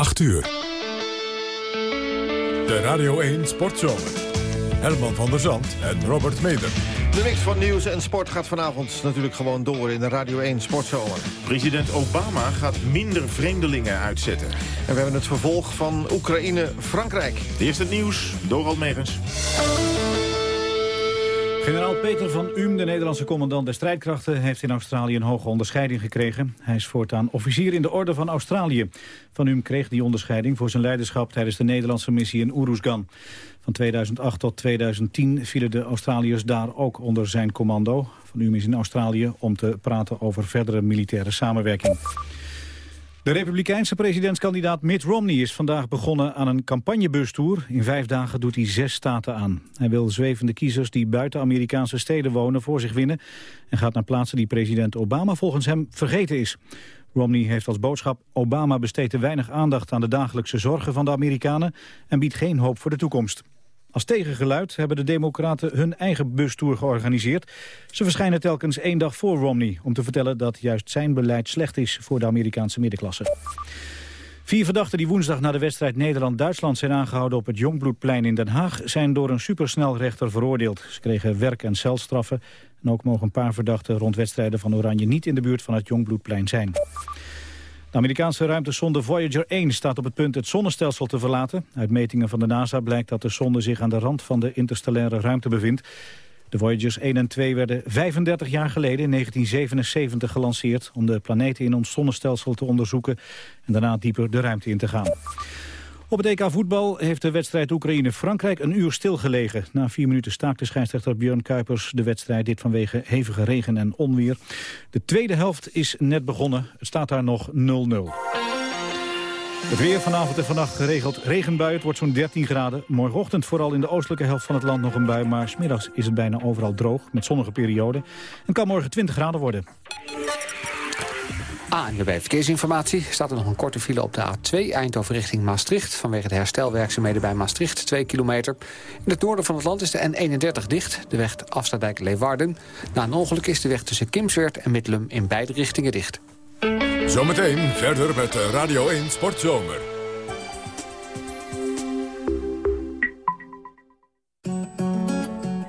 8 uur. De Radio 1 Sportzomer. Herman van der Zand en Robert Meder. De mix van nieuws en sport gaat vanavond natuurlijk gewoon door in de Radio 1 Sportzomer. President Obama gaat minder vreemdelingen uitzetten. En we hebben het vervolg van Oekraïne-Frankrijk. Eerst het nieuws, Dorald Megens. Generaal Peter van Uhm, de Nederlandse commandant der strijdkrachten... heeft in Australië een hoge onderscheiding gekregen. Hij is voortaan officier in de Orde van Australië. Van Uhm kreeg die onderscheiding voor zijn leiderschap... tijdens de Nederlandse missie in Oeroesgan. Van 2008 tot 2010 vielen de Australiërs daar ook onder zijn commando. Van Uhm is in Australië om te praten over verdere militaire samenwerking. De republikeinse presidentskandidaat Mitt Romney is vandaag begonnen aan een campagnebustour. In vijf dagen doet hij zes staten aan. Hij wil zwevende kiezers die buiten Amerikaanse steden wonen voor zich winnen... en gaat naar plaatsen die president Obama volgens hem vergeten is. Romney heeft als boodschap Obama besteedt te weinig aandacht aan de dagelijkse zorgen van de Amerikanen... en biedt geen hoop voor de toekomst. Als tegengeluid hebben de democraten hun eigen bustour georganiseerd. Ze verschijnen telkens één dag voor Romney... om te vertellen dat juist zijn beleid slecht is voor de Amerikaanse middenklasse. Vier verdachten die woensdag na de wedstrijd Nederland-Duitsland zijn aangehouden op het Jongbloedplein in Den Haag zijn door een supersnelrechter veroordeeld. Ze kregen werk- en celstraffen en ook mogen een paar verdachten rond wedstrijden van Oranje niet in de buurt van het Jongbloedplein zijn. De Amerikaanse ruimtesonde Voyager 1 staat op het punt het zonnestelsel te verlaten. Uit metingen van de NASA blijkt dat de sonde zich aan de rand van de interstellaire ruimte bevindt. De Voyagers 1 en 2 werden 35 jaar geleden in 1977 gelanceerd... om de planeten in ons zonnestelsel te onderzoeken en daarna dieper de ruimte in te gaan. Op het EK voetbal heeft de wedstrijd Oekraïne-Frankrijk een uur stilgelegen. Na vier minuten staakte scheidsrechter Björn Kuipers de wedstrijd... dit vanwege hevige regen en onweer. De tweede helft is net begonnen. Het staat daar nog 0-0. Het weer vanavond en vannacht geregeld regenbui. Het wordt zo'n 13 graden. Morgenochtend vooral in de oostelijke helft van het land nog een bui. Maar smiddags is het bijna overal droog met zonnige perioden. En kan morgen 20 graden worden. Bij Verkeersinformatie staat er nog een korte file op de A2 Eindhoven richting Maastricht. Vanwege de herstelwerkzaamheden bij Maastricht, 2 kilometer. In het noorden van het land is de N31 dicht, de weg Afstadijk-Leeuwarden. Na een ongeluk is de weg tussen Kimswert en Middelum in beide richtingen dicht. Zometeen verder met Radio 1 Sportzomer.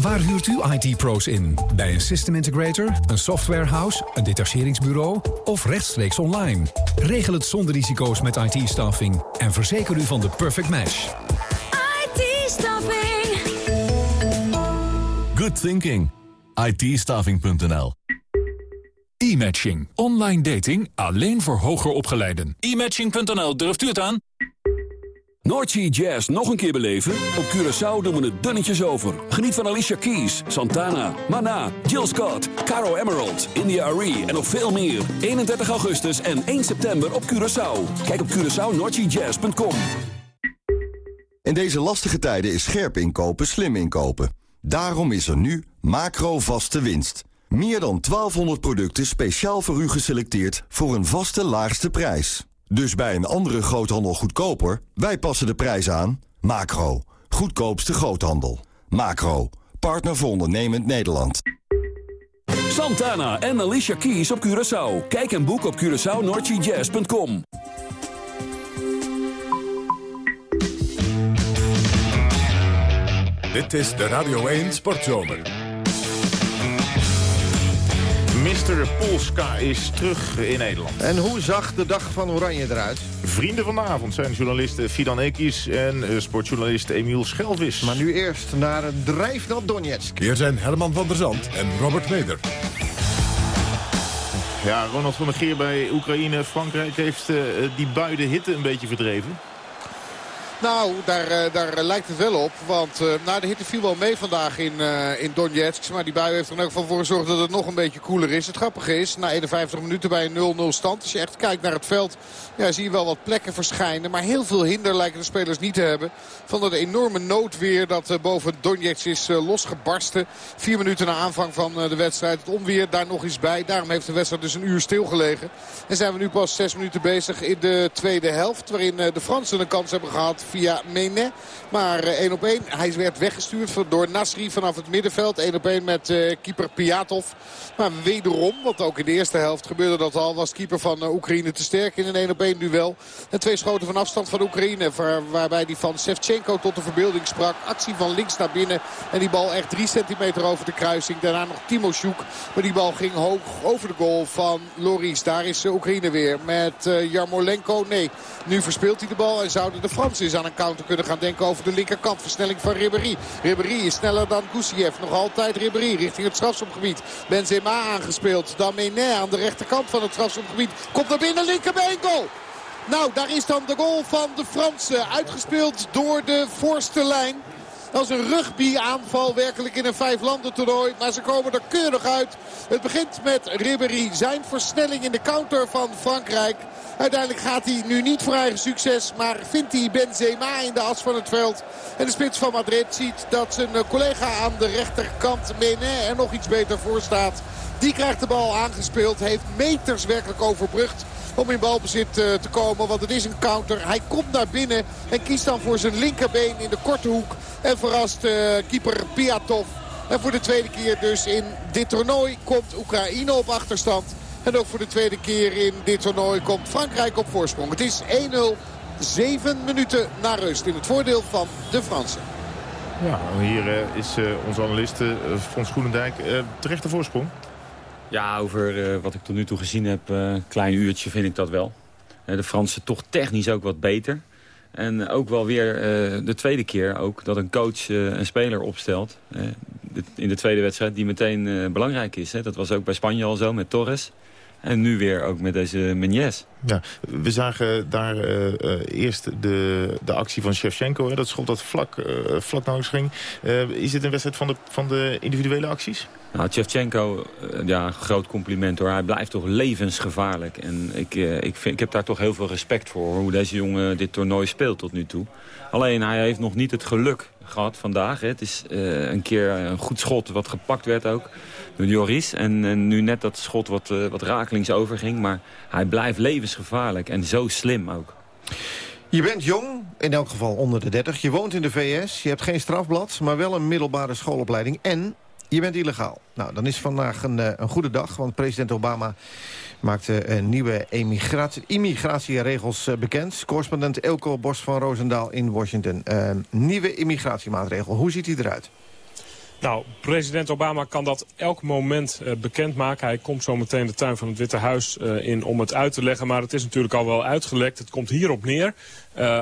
Waar huurt u IT-pro's in? Bij een system integrator, een softwarehouse, een detacheringsbureau of rechtstreeks online? Regel het zonder risico's met IT-staffing en verzeker u van de perfect match. IT-staffing. Good thinking. it E-matching. Online dating alleen voor hoger opgeleiden. E-matching.nl, durft u het aan? Noordsea Jazz nog een keer beleven? Op Curaçao doen we het dunnetjes over. Geniet van Alicia Keys, Santana, Mana, Jill Scott, Caro Emerald, India Arie en nog veel meer. 31 augustus en 1 september op Curaçao. Kijk op CuraçaoNoordseaJazz.com. In deze lastige tijden is scherp inkopen slim inkopen. Daarom is er nu macro vaste winst. Meer dan 1200 producten speciaal voor u geselecteerd voor een vaste laagste prijs. Dus bij een andere groothandel goedkoper, wij passen de prijs aan. Macro, goedkoopste groothandel. Macro, partner voor ondernemend Nederland. Santana en Alicia Keys op Curaçao. Kijk en boek op CuraçaoNordGJazz.com. Dit is de Radio 1 Sportzomer. Mr. Polska is terug in Nederland. En hoe zag de dag van Oranje eruit? Vrienden van de avond zijn journalisten Fidan Ekis en uh, sportjournalist Emiel Schelvis. Maar nu eerst naar drijfnat Donetsk. Hier zijn Herman van der Zand en Robert Meder. Ja, Ronald van der Geer bij Oekraïne. Frankrijk heeft uh, die buide hitte een beetje verdreven. Nou, daar, eh, daar lijkt het wel op. Want uh, nou, de hitte viel wel mee vandaag in, uh, in Donetsk. Maar die bui heeft er in elk geval voor gezorgd dat het nog een beetje koeler is. Het grappige is, na 51 minuten bij een 0-0 stand. Als je echt kijkt naar het veld, ja, zie je wel wat plekken verschijnen. Maar heel veel hinder lijken de spelers niet te hebben. Van dat enorme noodweer dat boven Donetsk is losgebarsten. Vier minuten na aanvang van de wedstrijd. Het onweer daar nog eens bij. Daarom heeft de wedstrijd dus een uur stilgelegen. En zijn we nu pas zes minuten bezig in de tweede helft. Waarin de Fransen een kans hebben gehad via Menet. Maar 1 op 1. Hij werd weggestuurd door Nasri vanaf het middenveld. 1 op 1 met uh, keeper Piatov. Maar wederom, want ook in de eerste helft gebeurde dat al... was keeper van uh, Oekraïne te sterk in een 1 op 1 duel. En twee schoten van afstand van Oekraïne. Waar, waarbij die van Sevchenko tot de verbeelding sprak. Actie van links naar binnen. En die bal echt 3 centimeter over de kruising. Daarna nog Timo Sjoek. Maar die bal ging hoog over de goal van Loris. Daar is Oekraïne weer met Jarmolenko. Nee, nu verspeelt hij de bal en zouden de Fransen aan een counter kunnen gaan denken over de linkerkant. Versnelling van Ribéry. Ribéry is sneller dan Gusiev. Nog altijd Ribéry richting het strafschopgebied. Benzema aangespeeld. Dan aan de rechterkant van het strafschopgebied. Komt naar binnen, linkerbeen, goal! Nou, daar is dan de goal van de Fransen. Uitgespeeld door de voorste lijn. Dat is een rugby-aanval werkelijk in een vijflanden toernooi. Maar ze komen er keurig uit. Het begint met Ribéry. Zijn versnelling in de counter van Frankrijk. Uiteindelijk gaat hij nu niet voor eigen succes. Maar vindt hij Benzema in de as van het veld. En de spits van Madrid ziet dat zijn collega aan de rechterkant Menet er nog iets beter voor staat. Die krijgt de bal aangespeeld. Heeft meters werkelijk overbrugd om in balbezit te komen. Want het is een counter. Hij komt naar binnen en kiest dan voor zijn linkerbeen in de korte hoek. En verrast uh, keeper Piatov. En voor de tweede keer dus in dit toernooi komt Oekraïne op achterstand. En ook voor de tweede keer in dit toernooi komt Frankrijk op voorsprong. Het is 1-0, 7 minuten na rust in het voordeel van de Fransen. Ja, hier uh, is onze analist Frans Groenendijk. terechte voorsprong? Ja, over wat ik tot nu toe gezien heb, een klein uurtje vind ik dat wel. de Fransen toch technisch ook wat beter. En ook wel weer de tweede keer ook dat een coach een speler opstelt. In de tweede wedstrijd die meteen belangrijk is. Hè. Dat was ook bij Spanje al zo met Torres. En nu weer ook met deze Menyes. Ja, we zagen daar uh, uh, eerst de, de actie van Shevchenko. Hè, dat schot dat vlak, uh, vlak langs ging. is dit een wedstrijd van de, van de individuele acties? Nou, Shevchenko, ja, groot compliment hoor. Hij blijft toch levensgevaarlijk. En ik, ik, vind, ik heb daar toch heel veel respect voor. Hoe deze jongen dit toernooi speelt tot nu toe. Alleen hij heeft nog niet het geluk gehad vandaag. Het is een keer een goed schot wat gepakt werd ook door Joris. En, en, nu net dat schot wat, uh, wat rakelings overging. Maar hij blijft levensgevaarlijk en zo slim ook. Je bent jong, in elk geval onder de 30. Je woont in de VS, je hebt geen strafblad, maar wel een middelbare schoolopleiding. En je bent illegaal. Nou, dan is vandaag een, een goede dag, want president Obama maakte nieuwe immigratie, immigratieregels bekend. Correspondent Elko Bos van Roosendaal in Washington. Uh, nieuwe immigratiemaatregel, hoe ziet die eruit? Nou, president Obama kan dat elk moment uh, bekendmaken. Hij komt zo meteen de tuin van het Witte Huis in om het uit te leggen. Maar het is natuurlijk al wel uitgelekt. Het komt hierop neer.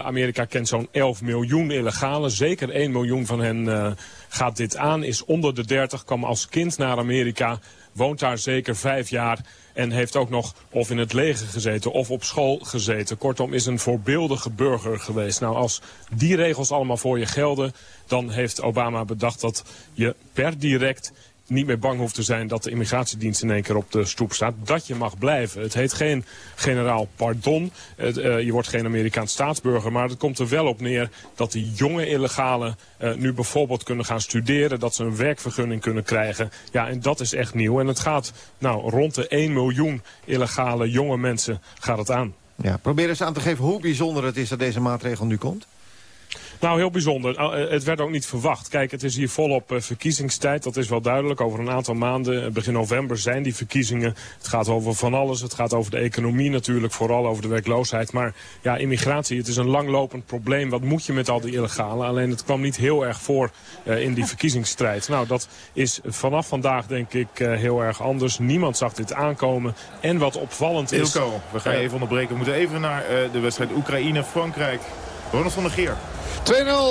Amerika kent zo'n 11 miljoen illegalen. Zeker 1 miljoen van hen gaat dit aan. Is onder de 30, kwam als kind naar Amerika. Woont daar zeker vijf jaar. En heeft ook nog of in het leger gezeten of op school gezeten. Kortom, is een voorbeeldige burger geweest. Nou, als die regels allemaal voor je gelden... dan heeft Obama bedacht dat je per direct niet meer bang hoeft te zijn dat de immigratiedienst in één keer op de stoep staat. Dat je mag blijven. Het heet geen generaal pardon. Uh, je wordt geen Amerikaans staatsburger. Maar het komt er wel op neer dat die jonge illegalen uh, nu bijvoorbeeld kunnen gaan studeren. Dat ze een werkvergunning kunnen krijgen. Ja, en dat is echt nieuw. En het gaat nou, rond de 1 miljoen illegale jonge mensen gaat het aan. Ja, probeer eens aan te geven hoe bijzonder het is dat deze maatregel nu komt. Nou, heel bijzonder. Nou, het werd ook niet verwacht. Kijk, het is hier volop uh, verkiezingstijd. Dat is wel duidelijk. Over een aantal maanden, eh, begin november, zijn die verkiezingen. Het gaat over van alles. Het gaat over de economie natuurlijk, vooral over de werkloosheid. Maar ja, immigratie, het is een langlopend probleem. Wat moet je met al die illegalen? Alleen het kwam niet heel erg voor uh, in die verkiezingsstrijd. Nou, dat is vanaf vandaag denk ik uh, heel erg anders. Niemand zag dit aankomen. En wat opvallend is... Ilko, we gaan je even onderbreken. We moeten even naar de wedstrijd Oekraïne-Frankrijk. Ronald van der Geer.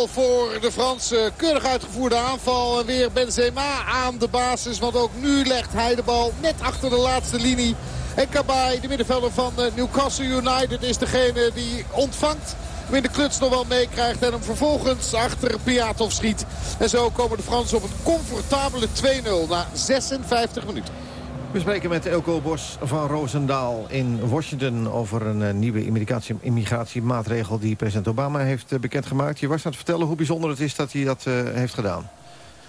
2-0 voor de Fransen. Keurig uitgevoerde aanval. En weer Benzema aan de basis. Want ook nu legt hij de bal net achter de laatste linie. En Kabay, de middenvelder van Newcastle United, is degene die ontvangt. hem de kluts nog wel meekrijgt. En hem vervolgens achter Piatov schiet. En zo komen de Fransen op een comfortabele 2-0 na 56 minuten. We spreken met Elko Bos van Roosendaal in Washington... over een uh, nieuwe immigratiemaatregel die president Obama heeft uh, bekendgemaakt. Je was aan het vertellen hoe bijzonder het is dat hij dat uh, heeft gedaan.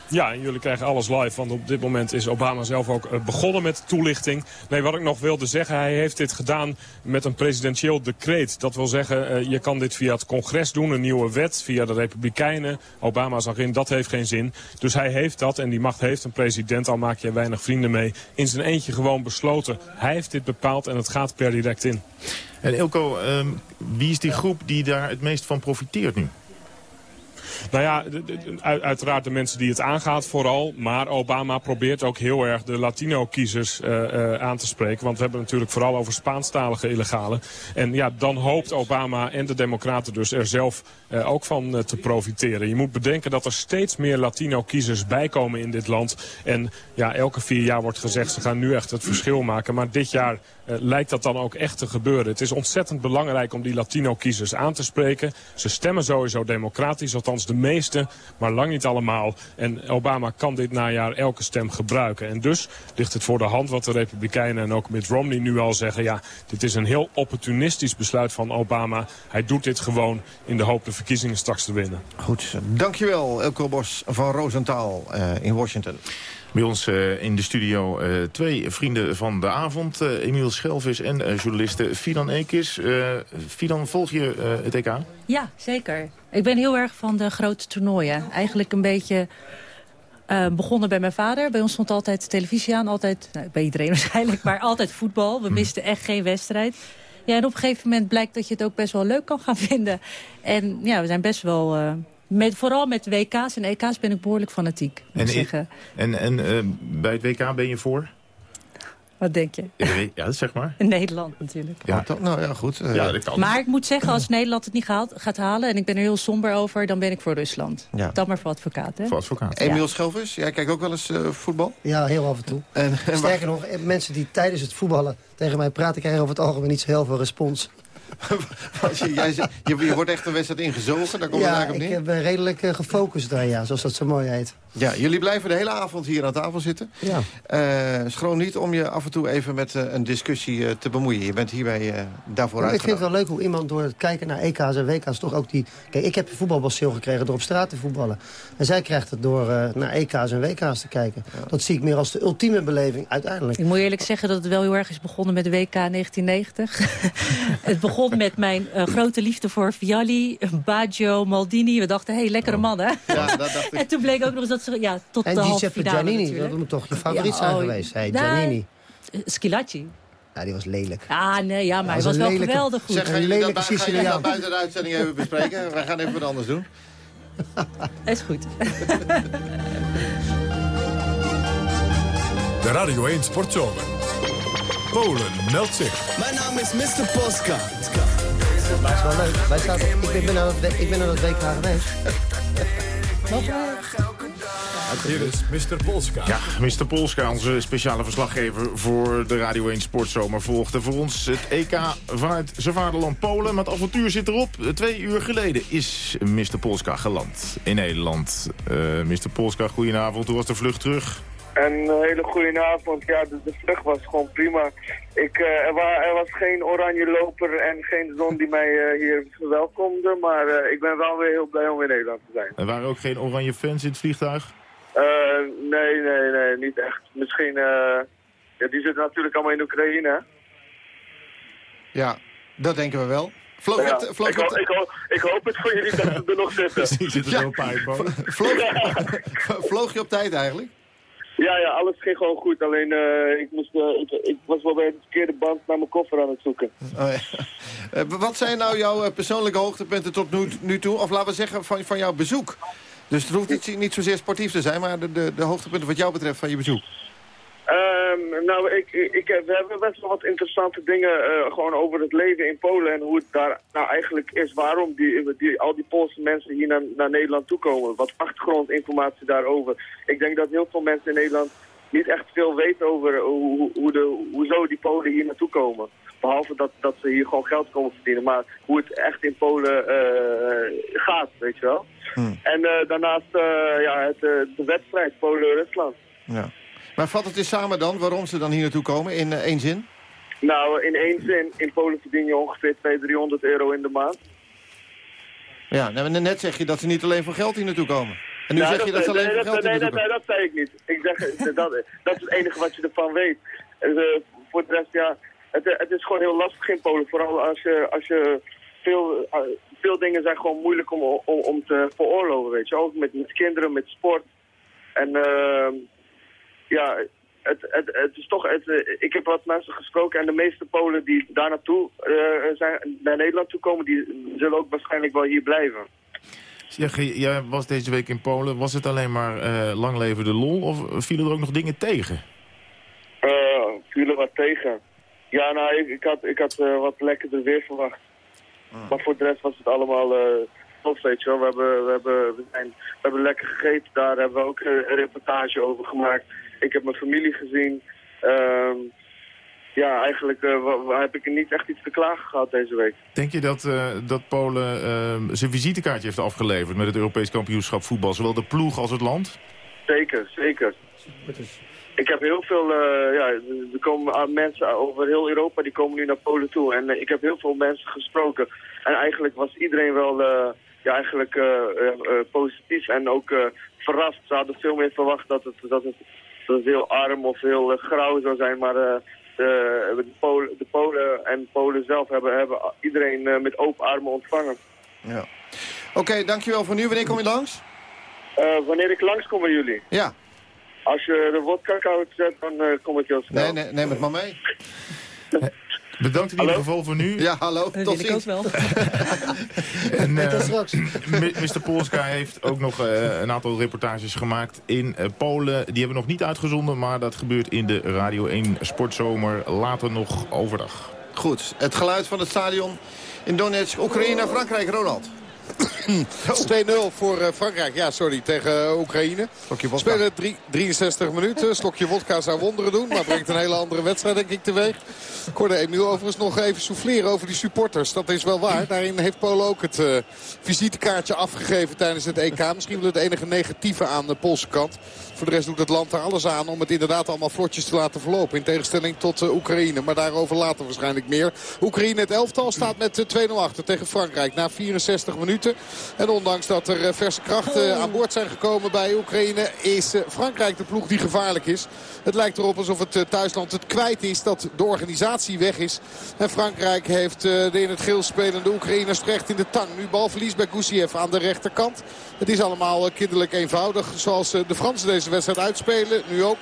Ja, en jullie krijgen alles live, want op dit moment is Obama zelf ook eh, begonnen met toelichting. Nee, wat ik nog wilde zeggen, hij heeft dit gedaan met een presidentieel decreet. Dat wil zeggen, uh, je kan dit via het congres doen, een nieuwe wet, via de Republikeinen. Obama zag in, dat heeft geen zin. Dus hij heeft dat, en die macht heeft een president, al maak je weinig vrienden mee, in zijn eentje gewoon besloten. Hij heeft dit bepaald en het gaat per direct in. En Ilko, um, wie is die groep die daar het meest van profiteert nu? Nou ja, uiteraard de mensen die het aangaat vooral. Maar Obama probeert ook heel erg de Latino-kiezers uh, uh, aan te spreken. Want we hebben natuurlijk vooral over Spaanstalige illegalen. En ja, dan hoopt Obama en de democraten dus er zelf uh, ook van te profiteren. Je moet bedenken dat er steeds meer Latino-kiezers bijkomen in dit land. En ja, elke vier jaar wordt gezegd, ze gaan nu echt het verschil maken. Maar dit jaar uh, lijkt dat dan ook echt te gebeuren. Het is ontzettend belangrijk om die Latino-kiezers aan te spreken. Ze stemmen sowieso democratisch, althans de meeste, maar lang niet allemaal. En Obama kan dit najaar elke stem gebruiken. En dus ligt het voor de hand wat de Republikeinen en ook Mitt Romney nu al zeggen. Ja, dit is een heel opportunistisch besluit van Obama. Hij doet dit gewoon in de hoop de verkiezingen straks te winnen. Goed, dankjewel Elko Bos van Rosenthal uh, in Washington. Bij ons uh, in de studio uh, twee vrienden van de avond. Uh, Emiel Schelvis en journaliste Fidan Ekis. Fidan, volg je het EK? Ja, zeker. Ik ben heel erg van de grote toernooien. Eigenlijk een beetje begonnen bij mijn vader. Bij ons stond altijd televisie aan. Altijd, nou, bij iedereen waarschijnlijk, maar altijd voetbal. We misten echt geen wedstrijd. Ja, en op een gegeven moment blijkt dat je het ook best wel leuk kan gaan vinden. En ja, we zijn best wel... Met, vooral met WK's en EK's ben ik behoorlijk fanatiek, moet en, ik zeggen. En, en uh, bij het WK ben je voor? Wat denk je? Ja, zeg maar. In Nederland natuurlijk. Ja, toch? nou ja, goed. Uh, ja, dat kan. Maar ik moet zeggen, als Nederland het niet gaat, gaat halen... en ik ben er heel somber over, dan ben ik voor Rusland. Ja. Dat maar voor advocaat, hè? Voor advocaat. Emiel ja. Schelvers, jij kijkt ook wel eens uh, voetbal? Ja, heel af en toe. En, en Sterker nog, mensen die tijdens het voetballen tegen mij praten... krijgen over het algemeen niet zo heel veel respons. je, jij, je, je, wordt echt een wedstrijd ingezogen, daar komt ja, het eigenlijk op neer? ik ben redelijk uh, gefocust daar, ja, zoals dat zo mooi heet. Ja, jullie blijven de hele avond hier aan tafel zitten. Ja. Uh, schroom niet om je af en toe even met uh, een discussie uh, te bemoeien. Je bent hierbij daarvoor ja, Ik vind het wel leuk hoe iemand door het kijken naar EK's en WK's toch ook die... Kijk, ik heb voetbalbassil gekregen door op straat te voetballen. En zij krijgt het door naar EK's en WK's te kijken. Ja. Dat zie ik meer als de ultieme beleving uiteindelijk. Ik moet eerlijk zeggen dat het wel heel erg is begonnen met de WK 1990. het begon met mijn grote liefde voor Vialli, Baggio, Maldini. We dachten, hé, hey, lekkere oh. mannen. Ja, dat dacht ik. En toen bleek ook nog eens dat ze... Ja, tot en de Giuseppe Giannini, natuurlijk. dat moet toch je favoriet ja, zijn oh, geweest? Hey, Giannini. Skilacci. Ja, die was lelijk. Ah, nee, ja, maar hij was, was wel geweldig goed. Zeg, ga je je dat buiten de uitzending even bespreken? Wij gaan even wat anders doen. Is goed. De Radio 1 Sportzomer. Polen meldt zich. Mijn naam is Mr. Polska. Dat is wel leuk. Wij zaten, ik, ben aan het, ik ben aan het WK geweest. Hier is Mr. Polska. Ja, Mr. Polska, onze speciale verslaggever voor de Radio 1 Sportzomer... volgde voor ons het EK vanuit zijn vaderland Polen. Maar het avontuur zit erop. Twee uur geleden is Mr. Polska geland in Nederland. Uh, Mr. Polska, goedenavond. Hoe was de vlucht terug? Een hele goede avond. Ja, de, de, vlucht was gewoon prima. Ik, uh, er, wa er, was geen oranje loper en geen zon die mij uh, hier verwelkomde. Maar uh, ik ben wel weer heel blij om in Nederland te zijn. Er waren ook geen oranje fans in het vliegtuig? nee, nee, nee, niet echt. Misschien, ja, die zitten natuurlijk allemaal in Oekraïne. Ja, dat denken we wel. Vloog ja, het, vloog ik, het... ho ik, ho ik, hoop het voor jullie dat ze er nog zitten. Die zitten ja. er vloog, vloog je op tijd eigenlijk? Ja, ja, alles ging gewoon goed. Alleen uh, ik, moest, uh, ik, was wel bij de verkeerde band naar mijn koffer aan het zoeken. Oh, uh, wat zijn nou jouw persoonlijke hoogtepunten tot nu, nu, toe? Of laten we zeggen van, van jouw bezoek. Dus het hoeft niet, niet zozeer sportief te zijn, maar de, de, de hoogtepunten wat jou betreft van je bezoek. Um, nou, ik, ik, we hebben best wel wat interessante dingen uh, gewoon over het leven in Polen en hoe het daar nou eigenlijk is. Waarom die, die, al die Poolse mensen hier naar, naar Nederland toekomen. Wat achtergrondinformatie daarover. Ik denk dat heel veel mensen in Nederland niet echt veel weten over hoe, hoe de, hoezo die Polen hier naartoe komen. Behalve dat, dat ze hier gewoon geld komen verdienen. Maar hoe het echt in Polen eh, gaat, weet je wel. Hmm. En eh, daarnaast eh, ja, het, eh, de wedstrijd Polen-Rusland. Ja. Maar vat het eens samen dan, waarom ze dan hier naartoe komen, in eh, één zin? Nou, in één zin, in Polen verdien je ongeveer 200, 300 euro in de maand. Ja, nou, net zeg je dat ze niet alleen voor geld hier naartoe komen. En nu Nou, zeg je dat ze alleen nee, voor dat, geld hier nee, naartoe dat, komen. nee, dat zei ik niet. Ik zeg, dat, dat is het enige wat je ervan weet. Eh, voor de rest, ja, het, het is gewoon heel lastig in Polen. Vooral als je, als je veel, eh, veel dingen zijn gewoon moeilijk om, om, om te veroorloven, weet je. Ook met, met kinderen, met sport. En ehm, ja, het, het, het is toch, het, eh, ik heb wat mensen gesproken en de meeste Polen die daar naartoe eh, zijn, naar Nederland toe komen, die zullen ook waarschijnlijk wel hier blijven. Zeg, jij was deze week in Polen. Was het alleen maar eh, lang leven de lol of vielen er ook nog dingen tegen? Eh, viel er wat tegen. Ja, nou, ik, ik had, ik had eh, wat lekkerder weer verwacht. Maar voor de rest was het allemaal tof, weet je wel. We hebben, we, hebben, we, zijn, we hebben lekker gegeten daar. hebben we ook een reportage over gemaakt. Ik heb mijn familie gezien. Ehm, ja, eigenlijk eh, heb ik er niet echt iets te klagen gehad deze week. Denk je dat, eh, dat Polen eh, zijn visitekaartje heeft afgeleverd met het Europees kampioenschap voetbal? Zowel de ploeg als het land? Zeker, zeker. Ik heb heel veel, eh, ja, er komen mensen over heel Europa, die komen nu naar Polen toe. En ik heb heel veel mensen gesproken. En eigenlijk was iedereen wel, ja, eigenlijk positief en ook verrast. Ze hadden veel meer verwacht dat het, dat het, dat het heel arm of heel eh, grauw zou zijn. Maar eh, de, de, Polen, de Polen en Polen zelf hebben, hebben iedereen eh, met open armen ontvangen. Ja. Oké, dankjewel voor nu. Wanneer kom je langs? Eh, wanneer ik langskom bij jullie? Ja. Als je de wodka koud zet, dan kom ik heel snel. Nee, nee, neem het maar mee. Bedankt in ieder geval voor nu. Ja, hallo. Dat Tot wil ik ook ziens. wel. En, eh, Tot straks. M- Mr. Polska heeft ook nog eh, een aantal reportages gemaakt in eh, Polen. Die hebben we nog niet uitgezonden, maar dat gebeurt in de Radio 1 Sportzomer later nog overdag. Goed, het geluid van het stadion in Donetsk, Oekraïne, Frankrijk, Ronald. Is 2-0 voor eh, Frankrijk. Ja, sorry, tegen eh, Oekraïne. Spelen drie- 63 minuten. Slokje vodka zou wonderen doen. Maar brengt een hele andere wedstrijd, denk ik, teweeg. Ik hoorde Emiel overigens nog even souffleren over die supporters. Dat is wel waar. Daarin heeft Polen ook het eh, visitekaartje afgegeven tijdens het EK. Misschien wel het enige negatieve aan de Poolse kant. Voor de rest doet het land er alles aan om het inderdaad allemaal vlotjes te laten verlopen. In tegenstelling tot Oekraïne. Maar daarover later waarschijnlijk meer. Oekraïne, het elftal, staat met eh, 2-0 achter tegen Frankrijk. Na 64 minuten. En ondanks dat er eh, verse krachten aan boord zijn gekomen bij Oekraïne... is eh, Frankrijk de ploeg die gevaarlijk is. Het lijkt erop alsof het eh, thuisland het kwijt is dat de organisatie weg is. En Frankrijk heeft de in het geel spelende Oekraïners terecht in de tang. Nu balverlies bij Gusiev aan de rechterkant. Het is allemaal eh, kinderlijk eenvoudig. Zoals eh, de Fransen deze wedstrijd uitspelen. Nu ook.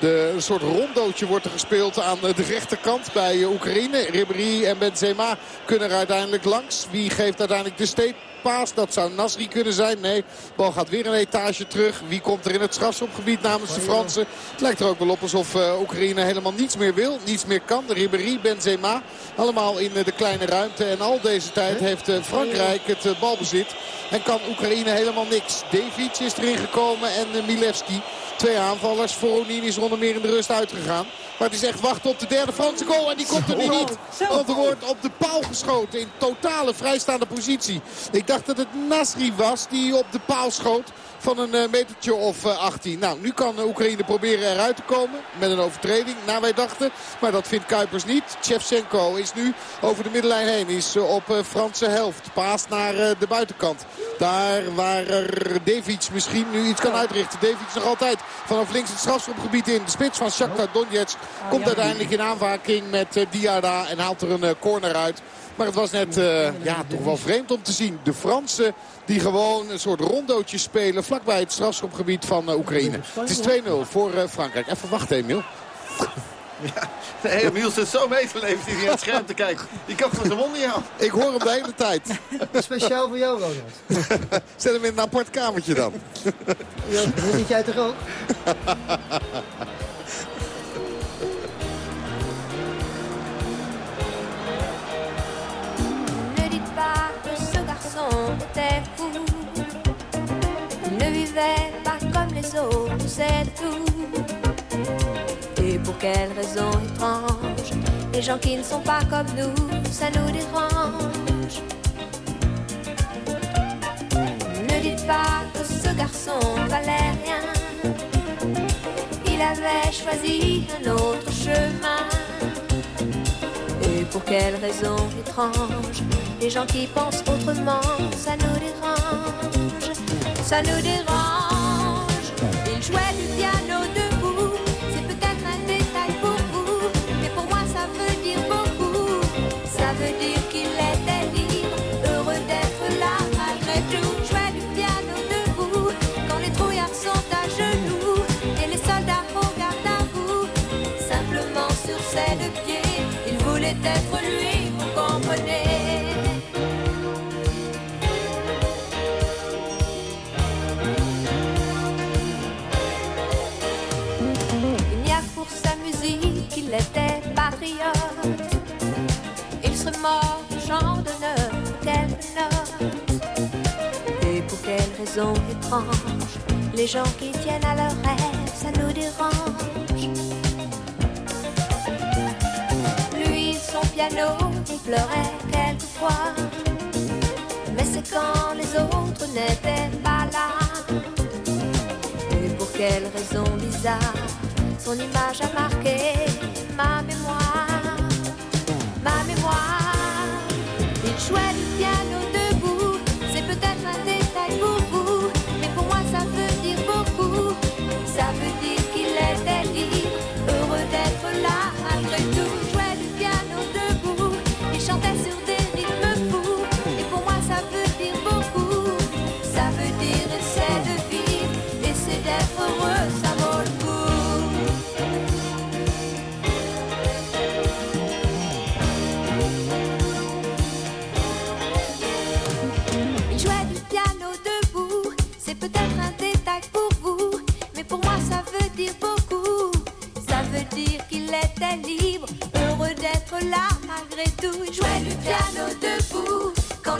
De, een soort rondootje wordt er gespeeld aan eh, de rechterkant bij Oekraïne. Ribéry en Benzema kunnen er uiteindelijk langs. Wie geeft uiteindelijk de steekpaas? Dat zou Nasri kunnen zijn. Nee, de bal gaat weer een etage terug. Wie komt er in het strafschopgebied namens de Fransen? Het lijkt er ook wel op alsof Oekraïne helemaal niets meer wil. Niets meer kan. Ribéry, Benzema. Allemaal in de kleine ruimte. En al deze tijd heeft Frankrijk het balbezit. En kan Oekraïne helemaal niks. Davic is erin gekomen en eh, Milevski. Twee aanvallers. Voronin is onder meer in de rust uitgegaan. Maar het is echt wachten op de derde Franse goal. En die komt er nu niet. Want er wordt op de paal geschoten. In totale vrijstaande positie. Ik dacht dat het Nasri was die op de paal schoot. Van een eh, metertje of eh, 18. Nou, nu kan eh, Oekraïne proberen eruit te komen. Met een overtreding, naar wij dachten. Maar dat vindt Kuipers niet. Shevchenko is nu over de middenlijn heen. Is eh, op eh, Franse helft. Paast naar eh, de buitenkant. Daar waar Davic misschien nu iets kan uitrichten. Davic nog altijd vanaf links het strafschopgebied in. De spits van Shakhtar Donetsk komt uiteindelijk in aanvaking met eh, Diarra. En haalt er een eh, corner uit. Maar het was net eh, ja, toch wel vreemd om te zien. De Fransen die gewoon een soort rondootje spelen vlakbij het strafschopgebied van eh, Oekraïne. Het is 2-0 voor eh, Frankrijk. Even wachten, Emiel. Nee, Emiel zit zo mee te leven die aan het scherm te kijken. Die kan van zijn mond niet aan. Ik hoor hem de hele tijd. Speciaal voor jou, Ronald. Zet hem in een apart kamertje dan. Ja, dat zit jij toch ook? Fou. Il ne vivait pas comme les autres, c'est tout. Et pour quelle raison étrange Les gens qui ne sont pas comme nous, ça nous dérange. Ne dites pas que ce garçon valait rien. Il avait choisi un autre chemin. Et pour quelle raison étrange Les gens qui pensent autrement, ça nous dérange. Ça nous dérange. Il jouait du piano Il mort du chant d'honneur pour quelques notes. Et pour quelle raison étrange Les gens qui tiennent à leurs rêves, ça nous dérange. Lui, son piano, il pleurait quelquefois. Mais c'est quand les autres n'étaient pas là. Et pour quelle raison bizarre Son image a marqué ma mémoire It's Une chouette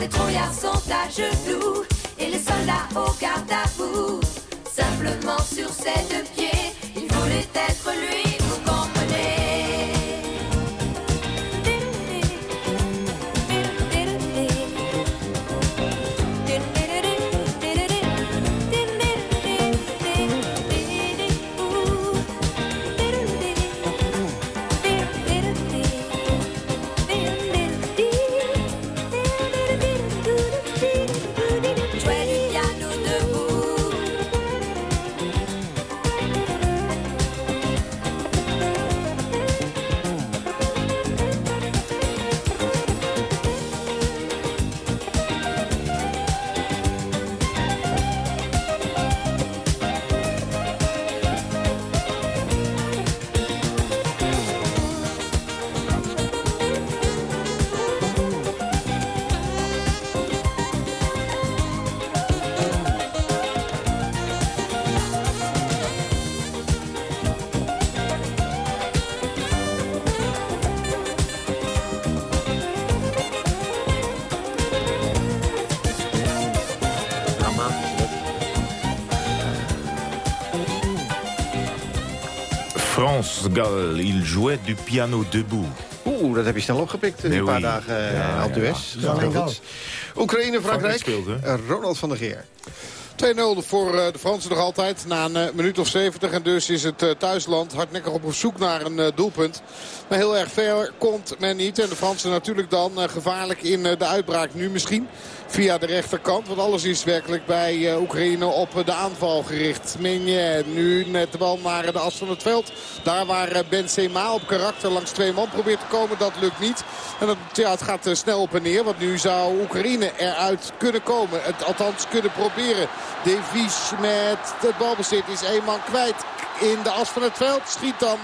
les trouillards sont à genoux et les soldats au garde à vous. Simplement sur ses deux pieds, France Gall, il jouait du piano debout. Oeh, dat heb je snel opgepikt in Nee, een paar oui. dagen, eh, Ja, Alpe ja. Oekraïne, Frankrijk. Eh, Ronald van der Geer. 2-0 voor eh, de Fransen nog altijd na een eh, minuut of 70. En dus is het eh, thuisland hardnekkig op zoek naar een eh, doelpunt. Maar heel erg ver komt men niet. En de Fransen natuurlijk dan eh, gevaarlijk in eh, de uitbraak nu misschien. Via de rechterkant. Want alles is werkelijk bij eh, Oekraïne op de aanval gericht. Meunier nu net de bal naar de as van het veld. Daar waar Benzema op karakter langs twee man probeert te komen. Dat lukt niet. En ja, het gaat snel op en neer. Want nu zou Oekraïne eruit kunnen komen. Het althans kunnen proberen. De Vries met het balbezit is één man kwijt in de as van het veld. Schiet dan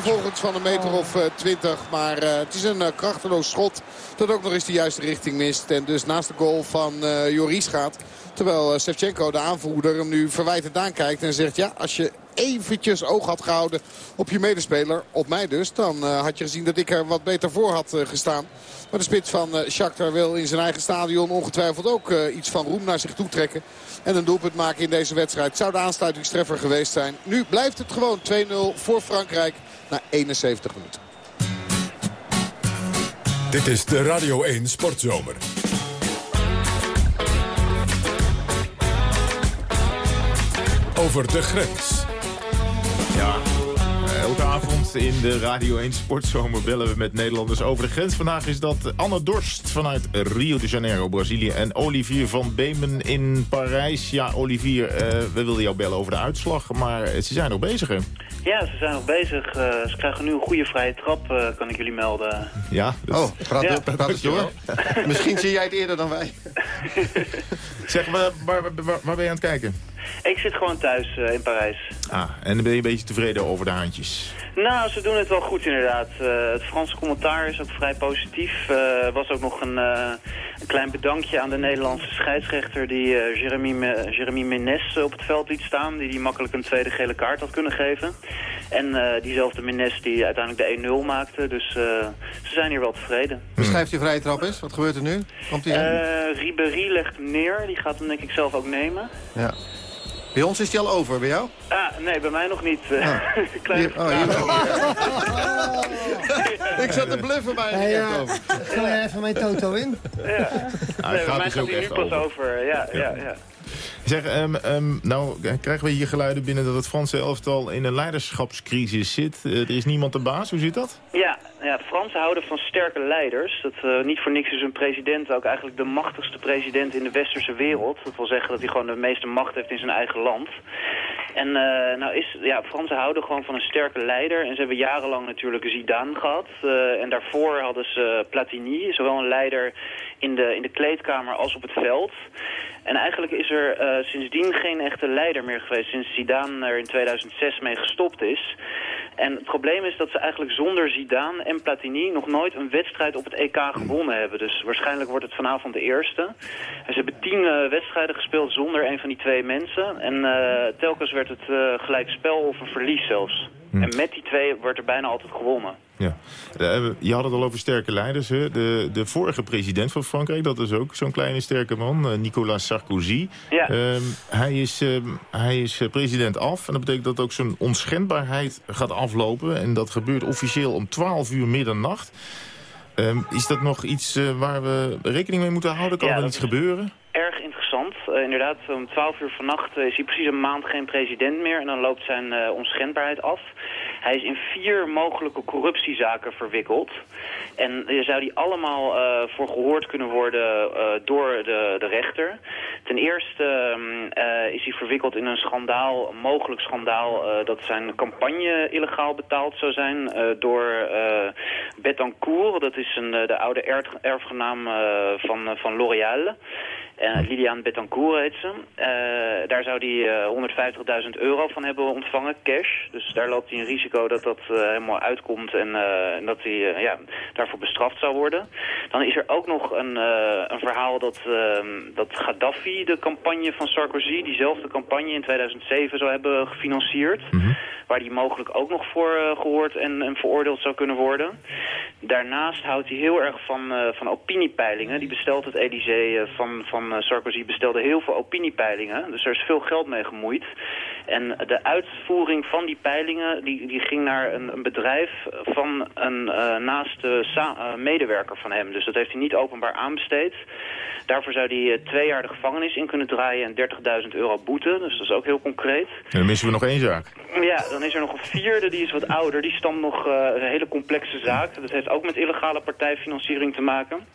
vervolgens van een meter of eh, twintig. Maar eh, het is een eh, krachteloos schot dat ook nog eens de juiste richting mist. En dus naast de goal van Joris gaat. Terwijl Shevchenko, de aanvoerder, hem nu verwijtend aankijkt en zegt... ja, als je eventjes oog had gehouden op je medespeler, op mij dus... dan had je gezien dat ik er wat beter voor had gestaan. Maar de spits van eh, Shakhtar wil in zijn eigen stadion ongetwijfeld ook iets van roem naar zich toe trekken. En een doelpunt maken in deze wedstrijd zou de aansluitingstreffer geweest zijn. Nu blijft het gewoon 2-0 voor Frankrijk na 71 minuten. Dit is de Radio 1 Sportzomer. Over de grens. In de Radio 1 Sportzomer bellen we met Nederlanders over de grens. Vandaag is dat Anne Dorst vanuit Rio de Janeiro, Brazilië. En Olivier van Beemen in Parijs. Ja, Olivier, eh, we wilden jou bellen over de uitslag, maar ze zijn nog bezig, hè? Ja, ze zijn nog bezig. Eh, ze krijgen nu een goede vrije trap, eh, kan ik jullie melden. Ja? Oh, praat, Ja. door, praat eens door. Misschien zie jij het eerder dan wij. Zeg, waar, waar, waar, waar ben je aan het kijken? Ik zit gewoon thuis eh, in Parijs. Ah, en dan ben je een beetje tevreden over de haantjes. Nou, ze doen het wel goed inderdaad. Eh, het Franse commentaar is ook vrij positief. Er was ook nog een, eh, een klein bedankje aan de Nederlandse scheidsrechter... die eh, Jeremy, Me- Jeremy Menes op het veld liet staan... die die makkelijk een tweede gele kaart had kunnen geven. En eh, diezelfde Menes die uiteindelijk de 1-0 maakte. Dus eh, ze zijn hier wel tevreden. Beschrijf die vrije trap eens. Wat gebeurt er nu? Komt hij Eh Ribéry legt hem neer. Die gaat hem denk ik zelf ook nemen. Ja. Bij ons is die al over, bij jou? Ah, nee, bij mij nog niet. Hier- oh, Ik zat te bluffen bij Hey, ja. Gooi je even mijn toto in? Ja. hij nee, bij gaat mij dus gaat ook hij nu echt pas over. over. Ja, ja, ja. Zeg, ehm, ehm, nou eh, krijgen we hier geluiden binnen dat het Franse elftal in een leiderschapscrisis zit. Eh, er is niemand de baas, hoe zit dat? Ja, ja, Fransen houden van sterke leiders. Dat, eh, niet voor niks is hun president ook eigenlijk de machtigste president in de westerse wereld. Dat wil zeggen dat hij gewoon de meeste macht heeft in zijn eigen land. En eh, nou is, ja, Fransen houden gewoon van een sterke leider. En ze hebben jarenlang natuurlijk Zidane gehad. Eh, en daarvoor hadden ze Platini, zowel een leider in de, in de kleedkamer als op het veld. En eigenlijk is er eh, sindsdien geen echte leider meer geweest, sinds Zidane er in 2006 mee gestopt is. En het probleem is dat ze eigenlijk zonder Zidane en Platini nog nooit een wedstrijd op het EK gewonnen hebben. Dus waarschijnlijk wordt het vanavond de eerste. En ze hebben tien wedstrijden gespeeld zonder een van die twee mensen. En telkens werd het eh gelijk spel of een verlies zelfs. En met die twee wordt er bijna altijd gewonnen. Ja. Eh, je had het al over sterke leiders. Hè? De, de vorige president van Frankrijk, dat is ook zo'n kleine sterke man, eh, Nicolas Sarkozy. Ja. Ehm, hij, is, ehm, hij is eh, president af en dat betekent dat ook zijn onschendbaarheid gaat aflopen. En dat gebeurt officieel om 12 uur middernacht. Ehm, is dat nog iets eh, waar we rekening mee moeten houden? Kan Ja, er iets is- gebeuren? Eh, inderdaad, om 12 uur vannacht eh, is hij precies een maand geen president meer. En dan loopt zijn eh, onschendbaarheid af. Hij is in vier mogelijke corruptiezaken verwikkeld. En zou die allemaal voor gehoord kunnen worden door de, de rechter. Ten eerste ehm, eh, is hij verwikkeld in een schandaal, een mogelijk schandaal... dat zijn campagne illegaal betaald zou zijn door Betancourt. Dat is een, de oude erf- erfgenaam van, van L'Oréal. Eh Liliane Betancourt heet ze. Eh, daar zou hij eh 150.000 euro van hebben ontvangen, cash. Dus daar loopt hij een risico dat dat helemaal uitkomt en, en dat hij ja, daarvoor bestraft zou worden. Dan is er ook nog een, een verhaal dat, eh, dat Gaddafi de campagne van Sarkozy, diezelfde campagne in 2007 zou hebben gefinancierd. Waar hij mogelijk ook nog voor eh, gehoord en, en veroordeeld zou kunnen worden. Daarnaast houdt hij heel erg van, eh, van opiniepeilingen. Die bestelt het Elysée eh, van, van Sarkozy bestelde heel veel opiniepeilingen. Dus er is veel geld mee gemoeid. En de uitvoering van die peilingen die, die ging naar een, een bedrijf van een uh, naaste uh, medewerker van hem. Dus dat heeft hij niet openbaar aanbesteed. Daarvoor zou hij uh, twee jaar de gevangenis in kunnen draaien en 30.000 euro boete. Dus dat is ook heel concreet. En dan missen we nog één zaak. Ja, dan is er nog een vierde, die is wat ouder. Die stamt nog een hele complexe zaak. Dat heeft ook met illegale partijfinanciering te maken.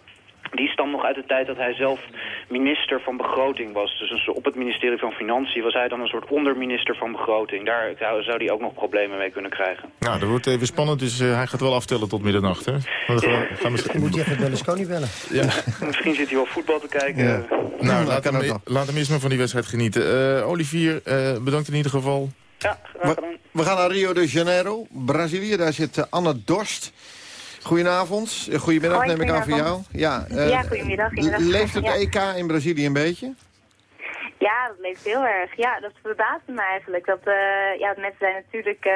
Die stamt nog uit de tijd dat hij zelf minister van begroting was. Dus op het ministerie van Financiën was hij dan een soort onderminister van begroting. Daar zou hij ook nog problemen mee kunnen krijgen. Nou, dat wordt even spannend, dus uh, hij gaat wel aftellen tot middernacht, hè? Ja. gaan we... Moet je even Berlusconi bellen. Ja. Misschien zit hij wel voetbal te kijken. Ja. Nou, laat hem, laat hem eerst maar van die wedstrijd genieten. Uh, Olivier, uh, bedankt in ieder geval. Ja, graag gedaan. We, we gaan naar Rio de Janeiro, Brazilië. Daar zit Anne Dorst. Goedenavond, goedemiddag Hoi, neem ik aan voor jou. Ja, uh, ja goedemiddag. Leeft het. EK in Brazilië een beetje? Ja, dat leeft heel erg. Ja, dat verbaasde me eigenlijk. Dat, uh, ja, mensen zijn natuurlijk uh,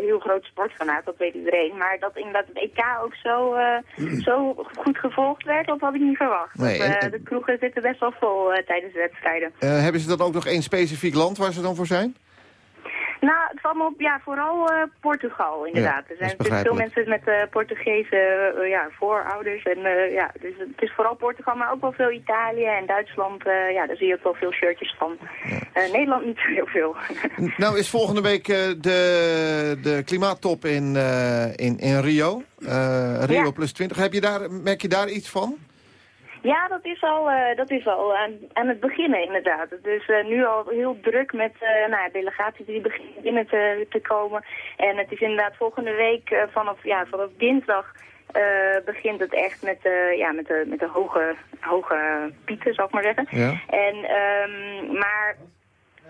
heel groot sportfanaat, dat weet iedereen. Maar dat inderdaad het EK ook zo, uh, zo goed gevolgd werd, dat had ik niet verwacht. Nee, dat, en, de kroegen zitten best wel vol tijdens de wedstrijden. hebben ze dan ook nog één specifiek land waar ze dan voor zijn? Nou, het valt me op, ja, vooral eh, Portugal inderdaad. er zijn natuurlijk veel mensen met eh, Portugese eh, ja, voorouders. En, ja, dus het is vooral Portugal, maar ook wel veel Italië en Duitsland. ja, daar zie je ook wel veel shirtjes van. Nederland niet zo heel veel. Nou is volgende week de, de klimaattop in, in, in Rio. Rio Ja. plus 20. Heb je daar, merk je daar iets van? Ja, dat is al, eh, dat is al aan, aan het beginnen inderdaad. Het is eh, nu al heel druk met eh, nou, ja, delegaties die beginnen binnen te, te komen. En het is inderdaad volgende week vanaf, ja, vanaf dinsdag begint het echt met, ja, met, de, met de hoge, hoge pieten, zal ik maar zeggen. Ja. En, ehm, maar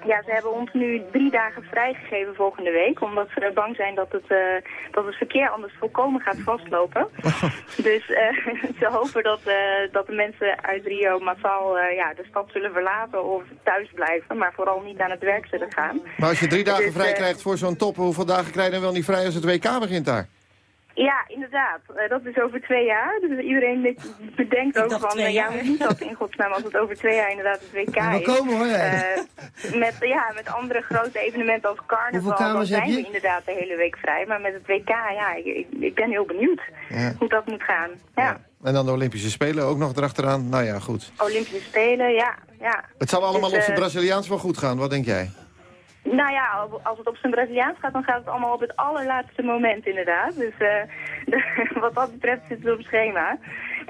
ja, ze hebben ons nu drie dagen vrijgegeven volgende week. Omdat ze bang zijn dat het, eh, dat het verkeer anders volkomen gaat vastlopen. dus eh, ze hopen dat, eh, dat de mensen uit Rio massaal ja, de stad zullen verlaten of thuis blijven. Maar vooral niet aan het werk zullen gaan. Maar als je drie dagen Dus, vrij krijgt voor zo'n top... hoeveel dagen krijg je dan wel niet vrij als het WK begint daar? Ja, inderdaad. Eh, dat is over twee jaar. Dus iedereen bedenkt ook van, eh, ja, hoe moet dat in godsnaam als het over twee jaar inderdaad het WK Ja, we is. komen, hoor, ja. Eh, met, ja, met andere grote evenementen als carnaval, dan zijn we inderdaad de hele week vrij. Maar met het WK, ja, ik, ik, ik ben heel benieuwd Ja. hoe dat moet gaan. Ja. En dan de Olympische Spelen ook nog erachteraan. Nou ja, goed. Olympische Spelen, ja. ja. Het zal allemaal Dus, op zijn Braziliaans wel goed gaan. Wat denk jij? Nou ja, als het op zijn Braziliaans gaat, dan gaat het allemaal op het allerlaatste moment inderdaad. Dus de- wat dat betreft zit het op schema.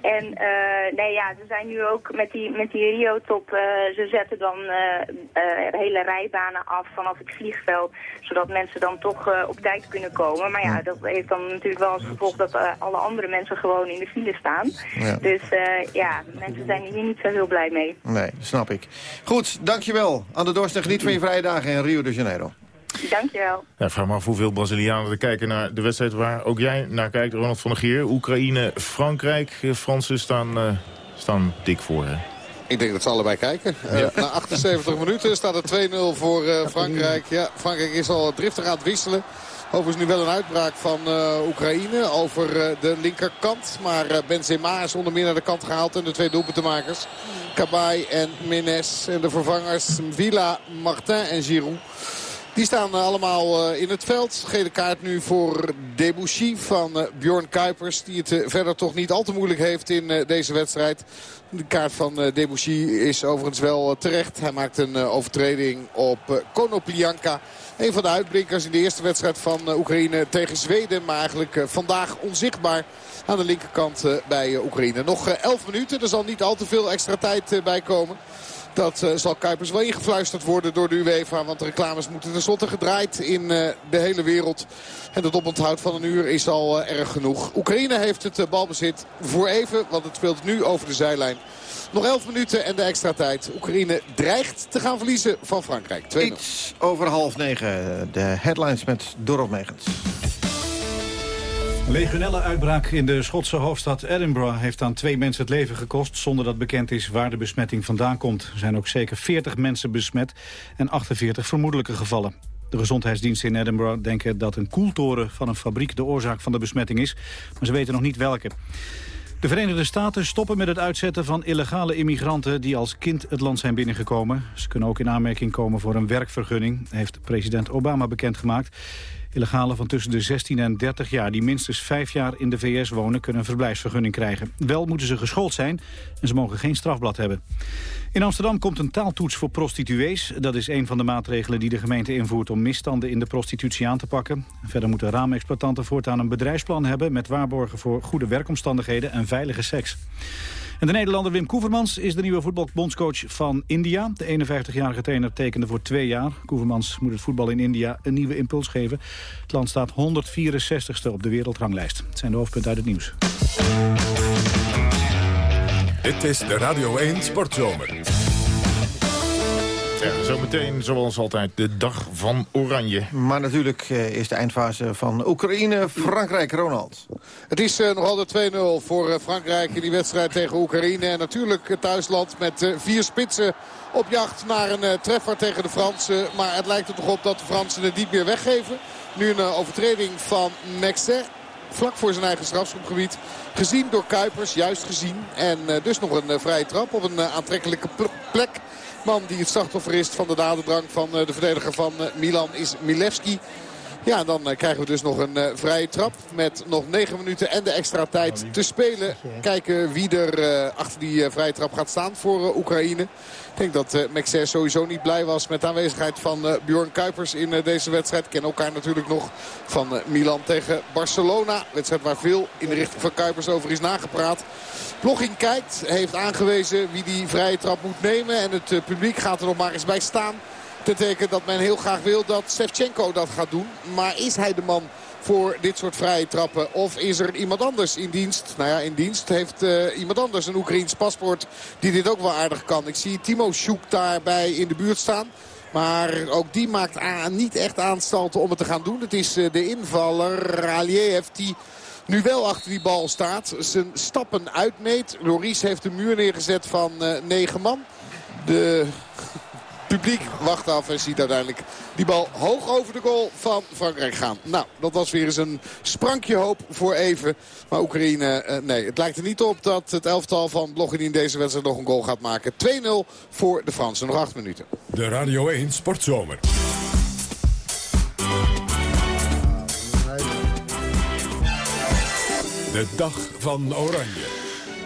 En eh, nee ja, ze zijn nu ook met die, met die Rio-top, eh, ze zetten dan eh, hele rijbanen af vanaf het vliegveld. Zodat mensen dan toch op tijd kunnen komen. Maar ja, dat heeft dan natuurlijk wel als gevolg dat alle andere mensen gewoon in de file staan. Ja. Dus ja, mensen zijn hier niet zo heel blij mee. Nee, snap ik. Goed, dankjewel. Aan de Dorst en geniet van je vrije dagen in Rio de Janeiro. Dankjewel. Ja, vraag me af hoeveel Brazilianen er kijken naar de wedstrijd waar ook jij naar kijkt. Ronald van der Geer, Oekraïne, Frankrijk. Eh, Fransen staan, eh, staan dik voor, hè? Ik denk dat ze allebei kijken. Eh, na 78 minuten staat het 2-0 voor eh, Frankrijk. Ja, Frankrijk is al driftig aan het wisselen. Overigens nu wel een uitbraak van eh, Oekraïne over eh, de linkerkant. Maar eh, Benzema is onder meer naar de kant gehaald. En de twee doelpuntenmakers. Kabay en Menes. En de vervangers Villa, Martin en Giroud. Die staan eh, allemaal eh, in het veld. Gele kaart nu voor Debussy van eh, Bjorn Kuipers. Die het verder toch niet al te moeilijk heeft in deze wedstrijd. De kaart van Debussy is overigens wel terecht. Hij maakt een overtreding op Konoplyanka. Een van de uitblinkers in de eerste wedstrijd van Oekraïne tegen Zweden. Maar eigenlijk vandaag onzichtbaar aan de linkerkant bij Oekraïne. Nog eh, 11 minuten. Er zal niet al te veel extra tijd bij komen. Dat eh, zal Kuipers wel ingefluisterd worden door de UEFA. Want de reclames moeten tenslotte gedraaid in eh, de hele wereld. En dat oponthoud van een uur is al eh, erg genoeg. Oekraïne heeft het balbezit voor even. Want het speelt nu over de zijlijn. Nog 11 minuten en de extra tijd. Oekraïne dreigt te gaan verliezen van Frankrijk. 2-0. Iets over half negen. De headlines met Dorot Megens. Legionelle uitbraak in de Schotse hoofdstad Edinburgh heeft aan twee mensen het leven gekost, zonder dat bekend is waar de besmetting vandaan komt. Er zijn ook zeker 40 mensen besmet en 48 vermoedelijke gevallen. De gezondheidsdiensten in Edinburgh denken dat een koeltoren van een fabriek de oorzaak van de besmetting is, maar ze weten nog niet welke. De Verenigde Staten stoppen met het uitzetten van illegale immigranten die als kind het land zijn binnengekomen. Ze kunnen ook in aanmerking komen voor een werkvergunning, heeft president Obama bekendgemaakt. Illegalen van tussen de 16 en 30 jaar die minstens vijf jaar in de VS wonen... kunnen een verblijfsvergunning krijgen. Wel moeten ze geschoold zijn en ze mogen geen strafblad hebben. In Amsterdam komt een taaltoets voor prostituees. Dat is een van de maatregelen die de gemeente invoert... om misstanden in de prostitutie aan te pakken. Verder moeten raamexploitanten voortaan een bedrijfsplan hebben... met waarborgen voor goede werkomstandigheden en veilige seks. De Nederlander Wim Koevermans is de nieuwe voetbalbondscoach van India. De 51-jarige trainer tekende voor twee jaar. Koevermans moet het voetbal in India een nieuwe impuls geven. Het land staat 164ste op de wereldranglijst. Het zijn de hoofdpunten uit het nieuws. Dit is de Radio 1 Sportzomer. Zometeen zoals altijd de dag van Oranje. Maar natuurlijk eh, is de eindfase van Oekraïne-Frankrijk, Ronald. Het is eh, nog altijd 2-0 voor eh, Frankrijk in die wedstrijd tegen Oekraïne. En natuurlijk het thuisland met eh, vier spitsen op jacht naar een eh, treffer tegen de Fransen. Maar het lijkt er toch op dat de Fransen het niet meer weggeven. Nu een overtreding van Mexer. Vlak voor zijn eigen strafschopgebied. Gezien door Kuipers, juist gezien. En eh, dus nog een eh, vrije trap op een aantrekkelijke pl- plek man die het slachtoffer is van de dadendrang van de verdediger van Milan is Milevski. Ja, dan uh, krijgen we dus nog een uh, vrije trap met nog 9 minuten en de extra tijd te spelen. Kijken wie er uh, achter die vrije trap gaat staan voor Oekraïne. Ik denk dat uh, sowieso niet blij was met de aanwezigheid van Bjorn Kuipers in deze wedstrijd. Kennen elkaar natuurlijk nog van Milan tegen Barcelona. Wedstrijd waar veel in de richting van Kuipers over is nagepraat. Plogging kijkt, heeft aangewezen wie die vrije trap moet nemen. En het publiek gaat er nog maar eens bij staan. Betekent dat men heel graag wil dat Shevchenko dat gaat doen. Maar is hij de man voor dit soort vrije trappen? Of is er iemand anders in dienst? Nou ja, in dienst heeft uh, iemand anders een Oekraïens paspoort die dit ook wel aardig kan. Ik zie Timo Sjoek daarbij in de buurt staan. Maar ook die maakt niet echt aanstalten om het te gaan doen. Het is uh, de invaller Aliev die nu wel achter die bal staat. Zijn stappen uitmeet. Loris heeft een muur neergezet van uh, negen man. De publiek wacht af en ziet uiteindelijk die bal hoog over de goal van Frankrijk gaan. Nou, dat was weer eens een sprankje hoop voor even. Maar Oekraïne, eh, nee, het lijkt er niet op dat het elftal van Bloggen in deze wedstrijd nog een goal gaat maken. 2-0 voor de Fransen. Nog acht minuten. De Radio 1 Sportzomer. De dag van Oranje.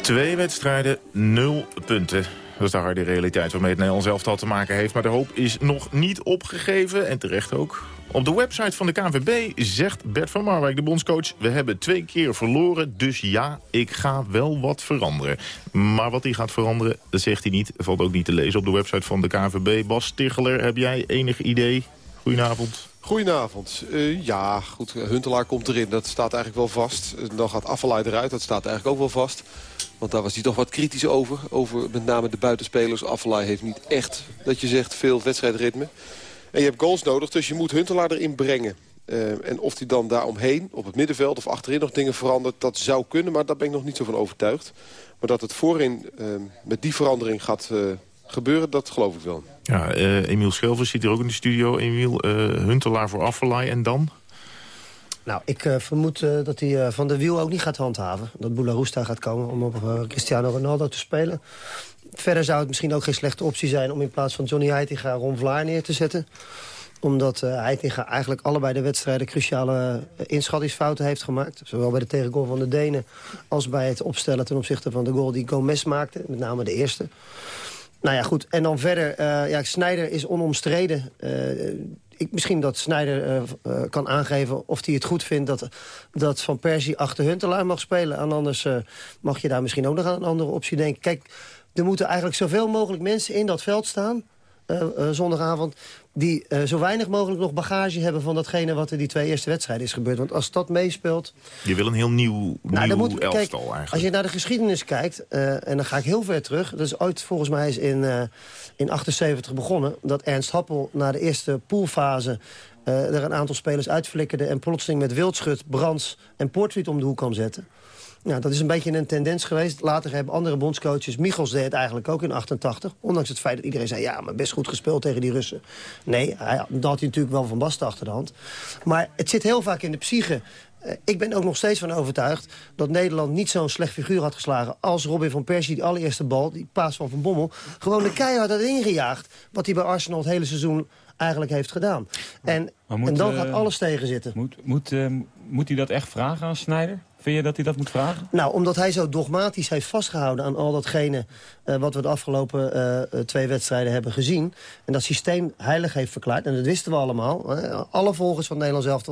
Twee wedstrijden, nul punten. Dat is de harde realiteit waarmee het Nederlands elftal te maken heeft. Maar de hoop is nog niet opgegeven. En terecht ook. Op de website van de KNVB zegt Bert van Marwijk, de bondscoach... we hebben twee keer verloren, dus ja, ik ga wel wat veranderen. Maar wat hij gaat veranderen, dat zegt hij niet. Valt ook niet te lezen op de website van de KNVB. Bas Ticheler, heb jij enig idee? Goedenavond. Goedenavond. Uh, ja, goed, Huntelaar komt erin. Dat staat eigenlijk wel vast. Dan gaat Affalay eruit. Dat staat eigenlijk ook wel vast. Want daar was hij toch wat kritisch over. Over met name de buitenspelers. Affalay heeft niet echt, dat je zegt, veel wedstrijdritme. En je hebt goals nodig, dus je moet Huntelaar erin brengen. Uh, en of hij dan daaromheen, op het middenveld of achterin nog dingen verandert... dat zou kunnen, maar daar ben ik nog niet zo van overtuigd. Maar dat het voorin uh, met die verandering gaat gebeuren, dat geloof ik wel. Ja, Emiel Schelvers zit hier ook in de studio. Emiel, Huntelaar voor Affalay en dan? Nou, ik uh, vermoed uh, dat hij uh, Van de Wiel ook niet gaat handhaven. Dat Boularoesta gaat komen om op Cristiano Ronaldo te spelen. Verder zou het misschien ook geen slechte optie zijn... om in plaats van Johnny Heitinga Ron Vlaar neer te zetten omdat uh, Heitinga eigenlijk allebei de wedstrijden cruciale inschattingsfouten heeft gemaakt. Zowel bij de tegengoal van de Denen als bij het opstellen ten opzichte van de goal die Gomez maakte. Met name de eerste. Nou ja, goed. En dan verder, uh, ja, Sneijder is onomstreden. Uh, ik, misschien dat Snijder uh, kan aangeven of hij het goed vindt... dat, dat Van Persie achter Huntelaar mag spelen. En anders mag je daar misschien ook nog aan een andere optie denken. Kijk, er moeten eigenlijk zoveel mogelijk mensen in dat veld staan... zondagavond die uh, zo weinig mogelijk nog bagage hebben... van datgene wat er die twee eerste wedstrijden is gebeurd. Want als dat meespeelt... Je wil een heel nieuw, nou, nieuw moet, elftal kijk, eigenlijk. Als je naar de geschiedenis kijkt, en dan ga ik heel ver terug... dat is ooit volgens mij is in, in 78 begonnen... dat Ernst Happel na de eerste poolfase... er een aantal spelers uitflikkerde... en plotseling met Wildschut, Brands en Portwiet om de hoek kan zetten. Ja, dat is een beetje een tendens geweest. Later hebben andere bondscoaches... Michels deed het eigenlijk ook in 88. Ondanks het feit dat iedereen zei... ja, maar best goed gespeeld tegen die Russen. Nee, hij, dat had hij natuurlijk wel van Basten achter de hand. Maar het zit heel vaak in de psyche. Uh, ik ben ook nog steeds van overtuigd dat Nederland niet zo'n slecht figuur had geslagen... als Robin van Persie, die allereerste bal, die paas van Van Bommel... gewoon de keihard had ingejaagd. Wat hij bij Arsenal het hele seizoen eigenlijk heeft gedaan. En, moet, en dan gaat alles tegen zitten. Moet, moet, uh, moet hij dat echt vragen aan Snijder? Je dat hij dat moet vragen? Nou, omdat hij zo dogmatisch heeft vastgehouden aan al datgene... Uh, wat we de afgelopen uh, twee wedstrijden hebben gezien. En dat systeem heilig heeft verklaard. En dat wisten we allemaal. Uh, alle volgers van Nederland zelf.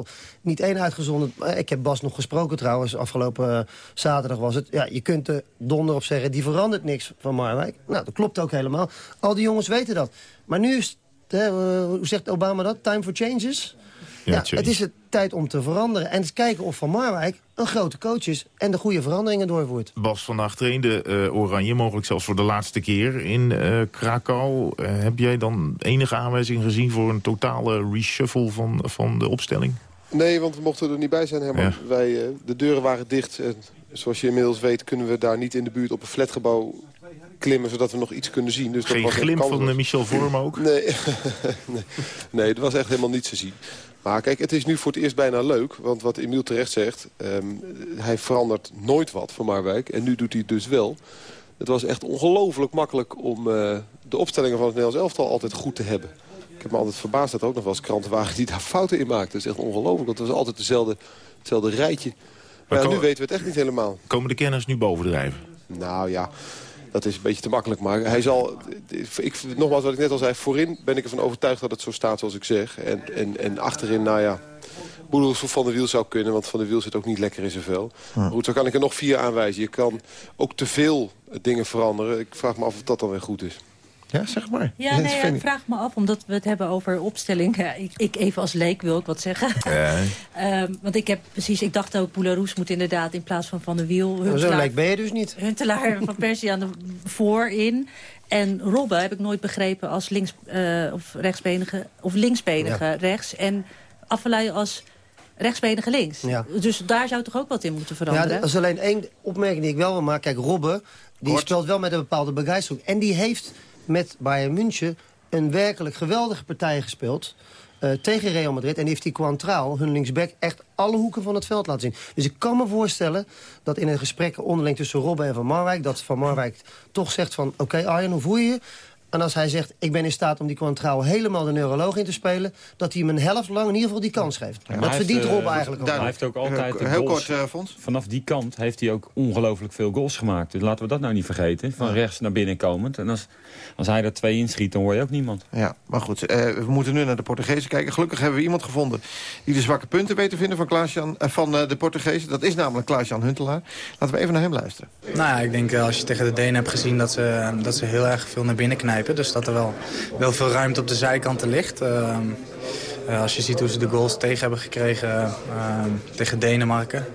Niet één uitgezonderd. ik heb Bas nog gesproken trouwens. Afgelopen zaterdag was het. Ja, je kunt er donder op zeggen, die verandert niks van Marwijk. Nou, dat klopt ook helemaal. Al die jongens weten dat. Maar nu is het, hoe zegt Obama dat? Time for changes? Ja, het is de tijd om te veranderen. En eens kijken of Van Marwijk een grote coach is... en de goede veranderingen doorvoert. Bas vandaag trainde uh, Oranje, mogelijk zelfs voor de laatste keer in uh, Krakau. Uh, heb jij dan enige aanwijzing gezien voor een totale reshuffle van, van de opstelling? Nee, want we mochten er niet bij zijn, Herman. Ja. Wij, de deuren waren dicht. En zoals je inmiddels weet kunnen we daar niet in de buurt op een flatgebouw klimmen, zodat we nog iets kunnen zien. Dus Geen dat was glimp van Michel Vorm ook? Nee. nee, nee, er was echt helemaal niets te zien. Maar kijk, het is nu voor het eerst bijna leuk. Want wat Emiel terecht zegt, um, hij verandert nooit wat van Marwijk. En nu doet hij het dus wel. Het was echt ongelooflijk makkelijk om uh, de opstellingen van het Nederlands elftal altijd goed te hebben. Ik heb me altijd verbaasd dat er ook nog wel eens kranten waren die daar fouten in maakten. Dat is echt ongelooflijk, want het was altijd dezelfde, hetzelfde rijtje. Maar ja, nu weten we het echt niet helemaal. Komen de kenners nu bovendrijven? Nou ja, dat is een beetje te makkelijk. Maar hij zal, ik, nogmaals wat ik net al zei, voorin ben ik ervan overtuigd dat het zo staat zoals ik zeg. En, en, en achterin, nou ja, Boedels Van de Wiel zou kunnen, want Van de Wiel zit ook niet lekker in zijn vel. Hm. Goed, zo kan ik er nog vier aanwijzen. Je kan ook te veel dingen veranderen. Ik vraag me af of dat dan weer goed is. Ja, zeg maar. Ja, nee, ik vraag me af, omdat we het hebben over opstelling. ik, ik, even als leek wil ik wat zeggen. Ja. Ehm, want ik heb precies, ik dacht ook, Boularoes moet inderdaad in plaats van Van de Wiel... Huntelaar, zo leek ben je dus niet. Huntelaar van Persie aan de voorin. En Robben heb ik nooit begrepen als links, uh, of rechtsbenige, of linksbenige rechts. En Affelay als rechtsbenige links. Ja. Dus daar zou toch ook wat in moeten veranderen? Ja, dat is alleen één opmerking die ik wel wil maken. Kijk, Robben, die speelt wel met een bepaalde begeistering. En die heeft met Bayern München een werkelijk geweldige partij gespeeld... Uh, tegen Real Madrid. En heeft die Quantraal, hun linksback, echt alle hoeken van het veld laten zien. Dus ik kan me voorstellen dat in een gesprek onderling tussen Robben en Van Marwijk... dat Van Marwijk toch zegt van, oké Arjen, hoe voel je je? En als hij zegt, ik ben in staat om die Quantraal helemaal de neuroloog in te spelen... dat hij hem een helft lang in ieder geval die kans geeft. dat verdient heeft, Rob eigenlijk ook. Hij heeft ook altijd Heel kort, uh, Fons. Vanaf die kant heeft hij ook ongelooflijk veel goals gemaakt. Dus laten we dat nou niet vergeten. Van rechts naar binnen komend. En als, als hij er twee inschiet, dan hoor je ook niemand. Ja, maar goed. Uh, we moeten nu naar de Portugezen kijken. Gelukkig hebben we iemand gevonden die de zwakke punten weet te vinden van, Klaas -Jan, uh, van de Portugezen. Dat is namelijk Klaas-Jan Huntelaar. Laten we even naar hem luisteren. Nou ja, ik denk als je tegen de Denen hebt gezien dat ze, dat ze heel erg veel naar binnen knijpen. Dus dat er wel wel veel ruimte op de zijkanten ligt. Uh, als je ziet hoe ze de goals tegen hebben gekregen uh, tegen Denemarken.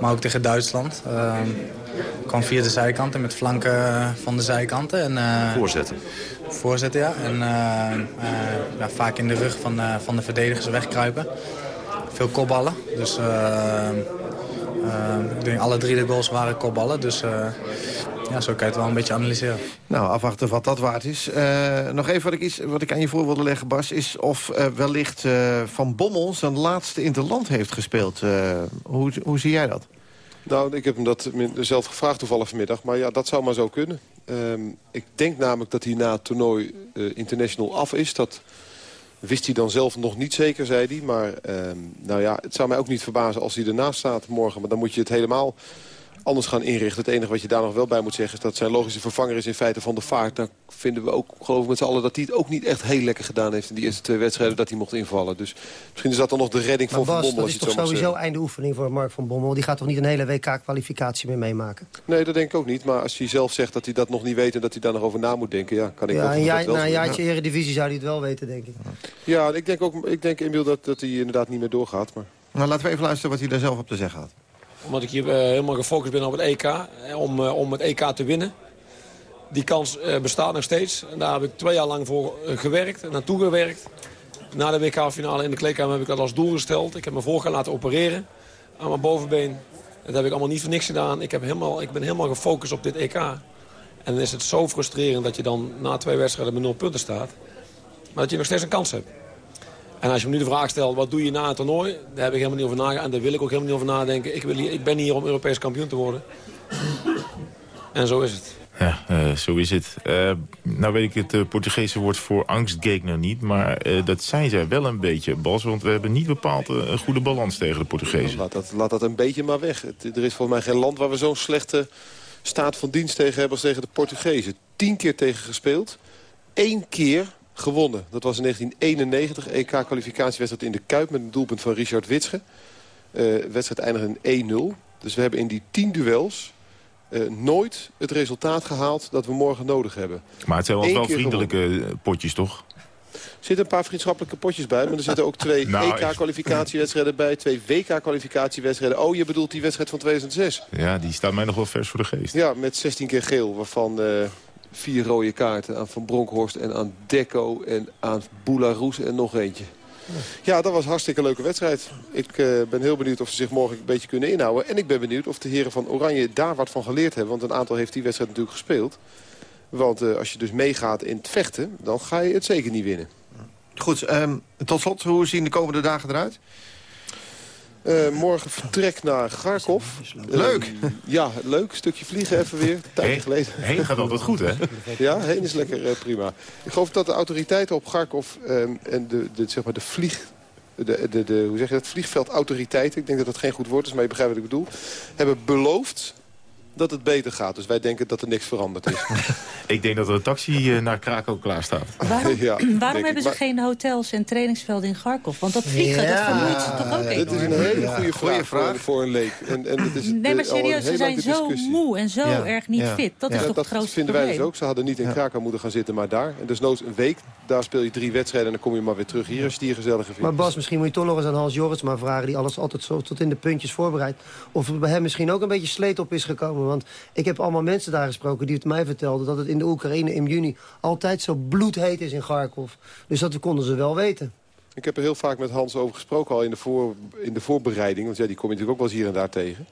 Maar ook tegen Duitsland. Uh, kwam via de zijkanten met flanken van de zijkanten. En, uh, voorzetten. Voorzetten, ja. En ja, vaak in de rug van, van de verdedigers wegkruipen. Veel kopballen. Dus ik denk alle drie de goals waren kopballen. Dus ja, zo kan je het wel een beetje analyseren. Nou, afwachten wat dat waard is. Uh, nog even wat ik, iets, wat ik aan je voor wilde leggen, Bas... is of uh, wellicht uh, Van Bommel zijn laatste interland heeft gespeeld. hoe, hoe zie jij dat? Nou, ik heb hem dat zelf gevraagd toevallig vanmiddag. Maar ja, dat zou maar zo kunnen. Um, ik denk namelijk dat hij na het toernooi international af is. Dat wist hij dan zelf nog niet zeker, zei hij. Maar um, nou ja, het zou mij ook niet verbazen als hij ernaast staat morgen. Maar dan moet je het helemaal anders gaan inrichten. Het enige wat je daar nog wel bij moet zeggen... is dat zijn logische vervanger is in feite van de vaart. Daar vinden we ook, geloof ik met z'n allen... dat hij het ook niet echt heel lekker gedaan heeft... in die eerste twee wedstrijden dat hij mocht invallen. Dus misschien is dat dan nog de redding van Van Bommel. dat is toch sowieso einde oefening voor Mark van Bommel? Die gaat toch niet een hele WK-kwalificatie meer meemaken? Nee, dat denk ik ook niet. Maar als hij zelf zegt dat hij dat nog niet weet... en dat hij daar nog over na moet denken... ja, kan ik ja, ook ja, Na een jaartje ja. eredivisie zou hij het wel weten, denk ik. Ja, ik denk ook, ik denk inmiddels dat, dat hij inderdaad niet meer doorgaat. Maar... Nou, laten we even luisteren wat hij daar zelf op te zeggen had omdat ik hier eh, helemaal gefocust ben op het EK. Om, eh, om het EK te winnen. Die kans eh, bestaat nog steeds. En daar heb ik twee jaar lang voor gewerkt en naartoe gewerkt. Na de WK-finale in de kleedkamer heb ik dat als doel gesteld. Ik heb me voor gaan laten opereren aan mijn bovenbeen. Dat heb ik allemaal niet voor niks gedaan. Ik, heb helemaal, ik ben helemaal gefocust op dit EK. En dan is het zo frustrerend dat je dan na twee wedstrijden met nul punten staat. Maar dat je nog steeds een kans hebt. En als je me nu de vraag stelt, wat doe je na het toernooi? Daar heb ik helemaal niet over nagedacht. En daar wil ik ook helemaal niet over nadenken. Ik, wil hier, ik ben hier om Europees kampioen te worden. En zo is het. Ja, uh, zo is het. Uh, nou weet ik het uh, Portugese woord voor angstgegner niet. Maar dat zijn zij wel een beetje, Bas. Want we hebben niet bepaald een goede balans tegen de Portugezen. Laat dat, laat dat een beetje maar weg. Het, er is volgens mij geen land waar we zo'n slechte staat van dienst tegen hebben als tegen de Portugezen. Tien keer tegen gespeeld. Eén keer gewonnen. Dat was in 1991, EK-kwalificatiewedstrijd in de Kuip... met een doelpunt van Richard Witsche. Uh, wedstrijd eindigde in 1-0. Dus we hebben in die tien duels uh, nooit het resultaat gehaald dat we morgen nodig hebben. Maar het zijn wel, wel vriendelijke gewonnen. Eh, potjes, toch? Er zitten een paar vriendschappelijke potjes bij. Maar er zitten ook twee nou, EK-kwalificatiewedstrijden bij. Twee WK-kwalificatiewedstrijden. Oh, je bedoelt die wedstrijd van 2006. Ja, die staat mij nog wel vers voor de geest. Ja, met 16 keer geel. Waarvan... Uh, vier rode kaarten aan Van Bronckhorst en aan Deco en aan Boularoes en nog eentje. Ja, dat was een hartstikke leuke wedstrijd. Ik uh, ben heel benieuwd of ze zich morgen een beetje kunnen inhouden. En ik ben benieuwd of de heren van Oranje daar wat van geleerd hebben. Want een aantal heeft die wedstrijd natuurlijk gespeeld. Want uh, als je dus meegaat in het vechten, dan ga je het zeker niet winnen. Goed, um, tot slot, hoe zien de komende dagen eruit? Eh, morgen vertrek naar Kharkov. Leuk. Eh, ja, leuk. Stukje vliegen even weer. Tijd Heen- geleden. heen gaat altijd goed, hè? Ja, heen is lekker eh, prima. Ik geloof dat de autoriteiten op Kharkov ehm, en de, de, zeg maar de vlieg... De, de, de, hoe zeg je dat? Vliegveldautoriteiten, ik denk dat dat geen goed woord is, maar je begrijpt wat ik bedoel... hebben beloofd dat het beter gaat. Dus wij denken dat er niks veranderd is. Ik denk dat er een taxi eh, naar Krakau klaar staat. Waarom, ja, waarom ik. hebben ze Maar- geen hotels en trainingsvelden in Kharkov? Want dat vliegen, dat vermoeit ze toch ook Dit enorm? is een hele Ja, goede vraag, vraag. Voor, een leek. En, en het is Nee, maar serieus, ze zijn zo discussie. moe en zo Ja, erg niet ja. fit. Dat Ja. is toch dat het grootste vinden wij probleem? dus ook. Ze hadden niet in Krakau moeten gaan zitten, maar daar. En dus noods een week, daar speel je drie wedstrijden... en dan kom je maar weer terug hier als je die gezellige vindt. Maar Bas, misschien moet je toch nog eens aan Hans Joris maar vragen... die alles altijd zo tot in de puntjes voorbereidt. Of er bij hem misschien ook een beetje sleet op is gekomen. Want ik heb allemaal mensen daar gesproken die het mij vertelden... dat het in de Oekraïne in juni altijd zo bloedheet is in Kharkov. Dus dat konden ze wel weten. Ik heb er heel vaak met Hans over gesproken al in de, voor, in de voorbereiding. Want ja, die kom je natuurlijk ook wel eens hier en daar tegen.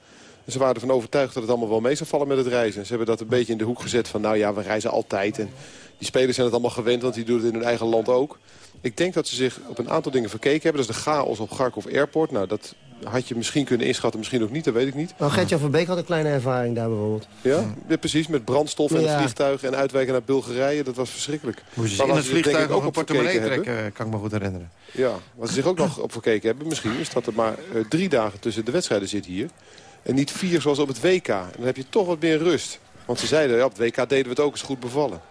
En ze waren ervan overtuigd dat het allemaal wel mee zou vallen met het reizen. Ze hebben dat een beetje in de hoek gezet van... nou ja, we reizen altijd. En die spelers zijn het allemaal gewend, want die doen het in hun eigen land ook. Ik denk dat ze zich op een aantal dingen verkeken hebben. Dat is de chaos op Kharkov Airport. Nou, dat had je misschien kunnen inschatten, misschien ook niet. Dat weet ik niet. Nou, Gertjan van Beek had een kleine ervaring daar bijvoorbeeld. Ja, ja precies. Met brandstof en Ja. het vliegtuig en uitwijken naar Bulgarije. Dat was verschrikkelijk. Moest je Maar in het vliegtuig ook een op portemonnee hebben- trekken, kan ik me goed herinneren. Ja, wat ze zich ook nog op verkeken hebben misschien... is dat er maar eh, drie dagen tussen de wedstrijden zit hier. En niet vier zoals op het WK. En dan heb je toch wat meer rust. Want ze zeiden, ja, op het WK deden we het ook eens goed bevallen.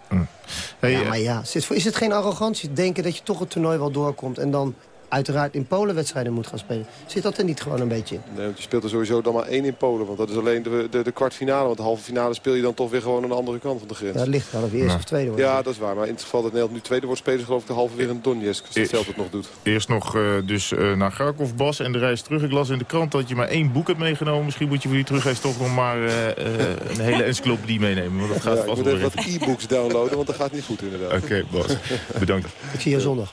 ja, maar ja, is, is het geen arrogantie? Denken dat je toch het toernooi wel doorkomt... en dan uiteraard in Polen wedstrijden moet gaan spelen. Zit dat er niet gewoon een beetje in? Nee, want je speelt er sowieso dan maar één in Polen. Want dat is alleen de, de, de kwartfinale. Want de halve finale speel je dan toch weer gewoon aan de andere kant van de grens. Ja, het ligt wel of je eerste of tweede wordt. Ja, dat is waar. Maar in het geval dat Nederland nu tweede wordt... spelen geloof ik de halve weer in Donetsk. Als het veld het nog doet. Eerst nog eh, dus eh, naar Kharkov, Bas, en de reis terug. Ik las in de krant dat je maar één boek hebt meegenomen. Misschien moet je voor die terugreis toch nog maar eh, eh, een hele encyclopedie meenemen. Want dat gaat Ja, ik vast moet wel even wat e-books downloaden, want dat gaat niet goed inderdaad. Oké, Bas. Bedankt. Ik zie je zondag.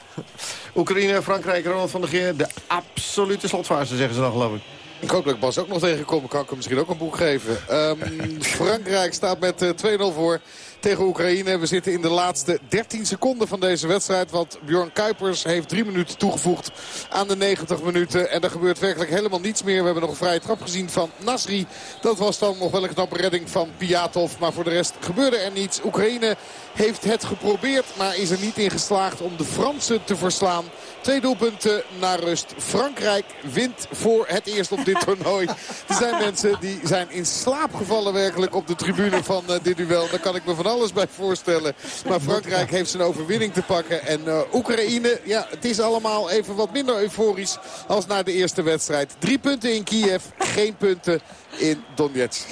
Oekraïne, Frankrijk, Ronald van der Geer. De absolute slotfase, zeggen ze dan, geloof ik. Ik hoop dat ik Bas ook nog tegenkom. Kan ik hem misschien ook een boek geven. Ehm, Frankrijk staat met eh, 2-0 voor tegen Oekraïne. We zitten in de laatste 13 seconden van deze wedstrijd. Want Bjorn Kuipers heeft drie minuten toegevoegd aan de 90 minuten. En er gebeurt werkelijk helemaal niets meer. We hebben nog een vrije trap gezien van Nasri. Dat was dan nog wel een knappe redding van Piatov. Maar voor de rest gebeurde er niets. Oekraïne heeft het geprobeerd, maar is er niet in geslaagd om de Fransen te verslaan. Twee doelpunten naar rust. Frankrijk wint voor het eerst op dit toernooi. Er zijn mensen die zijn in slaap gevallen werkelijk op de tribune van eh, dit duel. Daar kan ik me van alles bij voorstellen. Maar Frankrijk heeft zijn overwinning te pakken. En eh, Oekraïne, ja, het is allemaal even wat minder euforisch als na de eerste wedstrijd. Drie punten in Kiev, geen punten in Donetsk.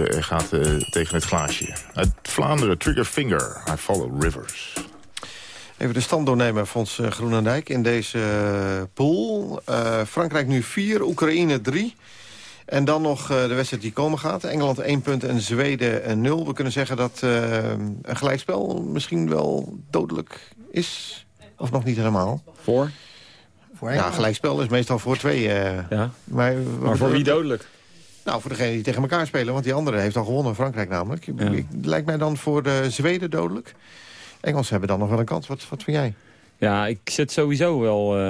Gaat eh, tegen het glaasje. Uit Vlaanderen, Trigger Finger, I Follow Rivers. Even de stand doornemen, Fons eh, Groenendijk, in deze eh, pool. Eh, Frankrijk nu 4, Oekraïne 3. En dan nog eh, de wedstrijd die komen gaat. Engeland 1 punt en Zweden een 0. We kunnen zeggen dat eh, een gelijkspel misschien wel dodelijk is. Of nog niet helemaal. Voor? ja, gelijkspel is meestal voor twee. eh. Ja. Maar, Maar voor wie dodelijk? Nou, voor degene die tegen elkaar spelen. Want die andere heeft al gewonnen, Frankrijk namelijk. Ik- Lijkt mij dan voor de Zweden dodelijk. Engelsen hebben dan nog wel een kans. Wat, wat vind jij? Ja, ik zet sowieso wel, eh,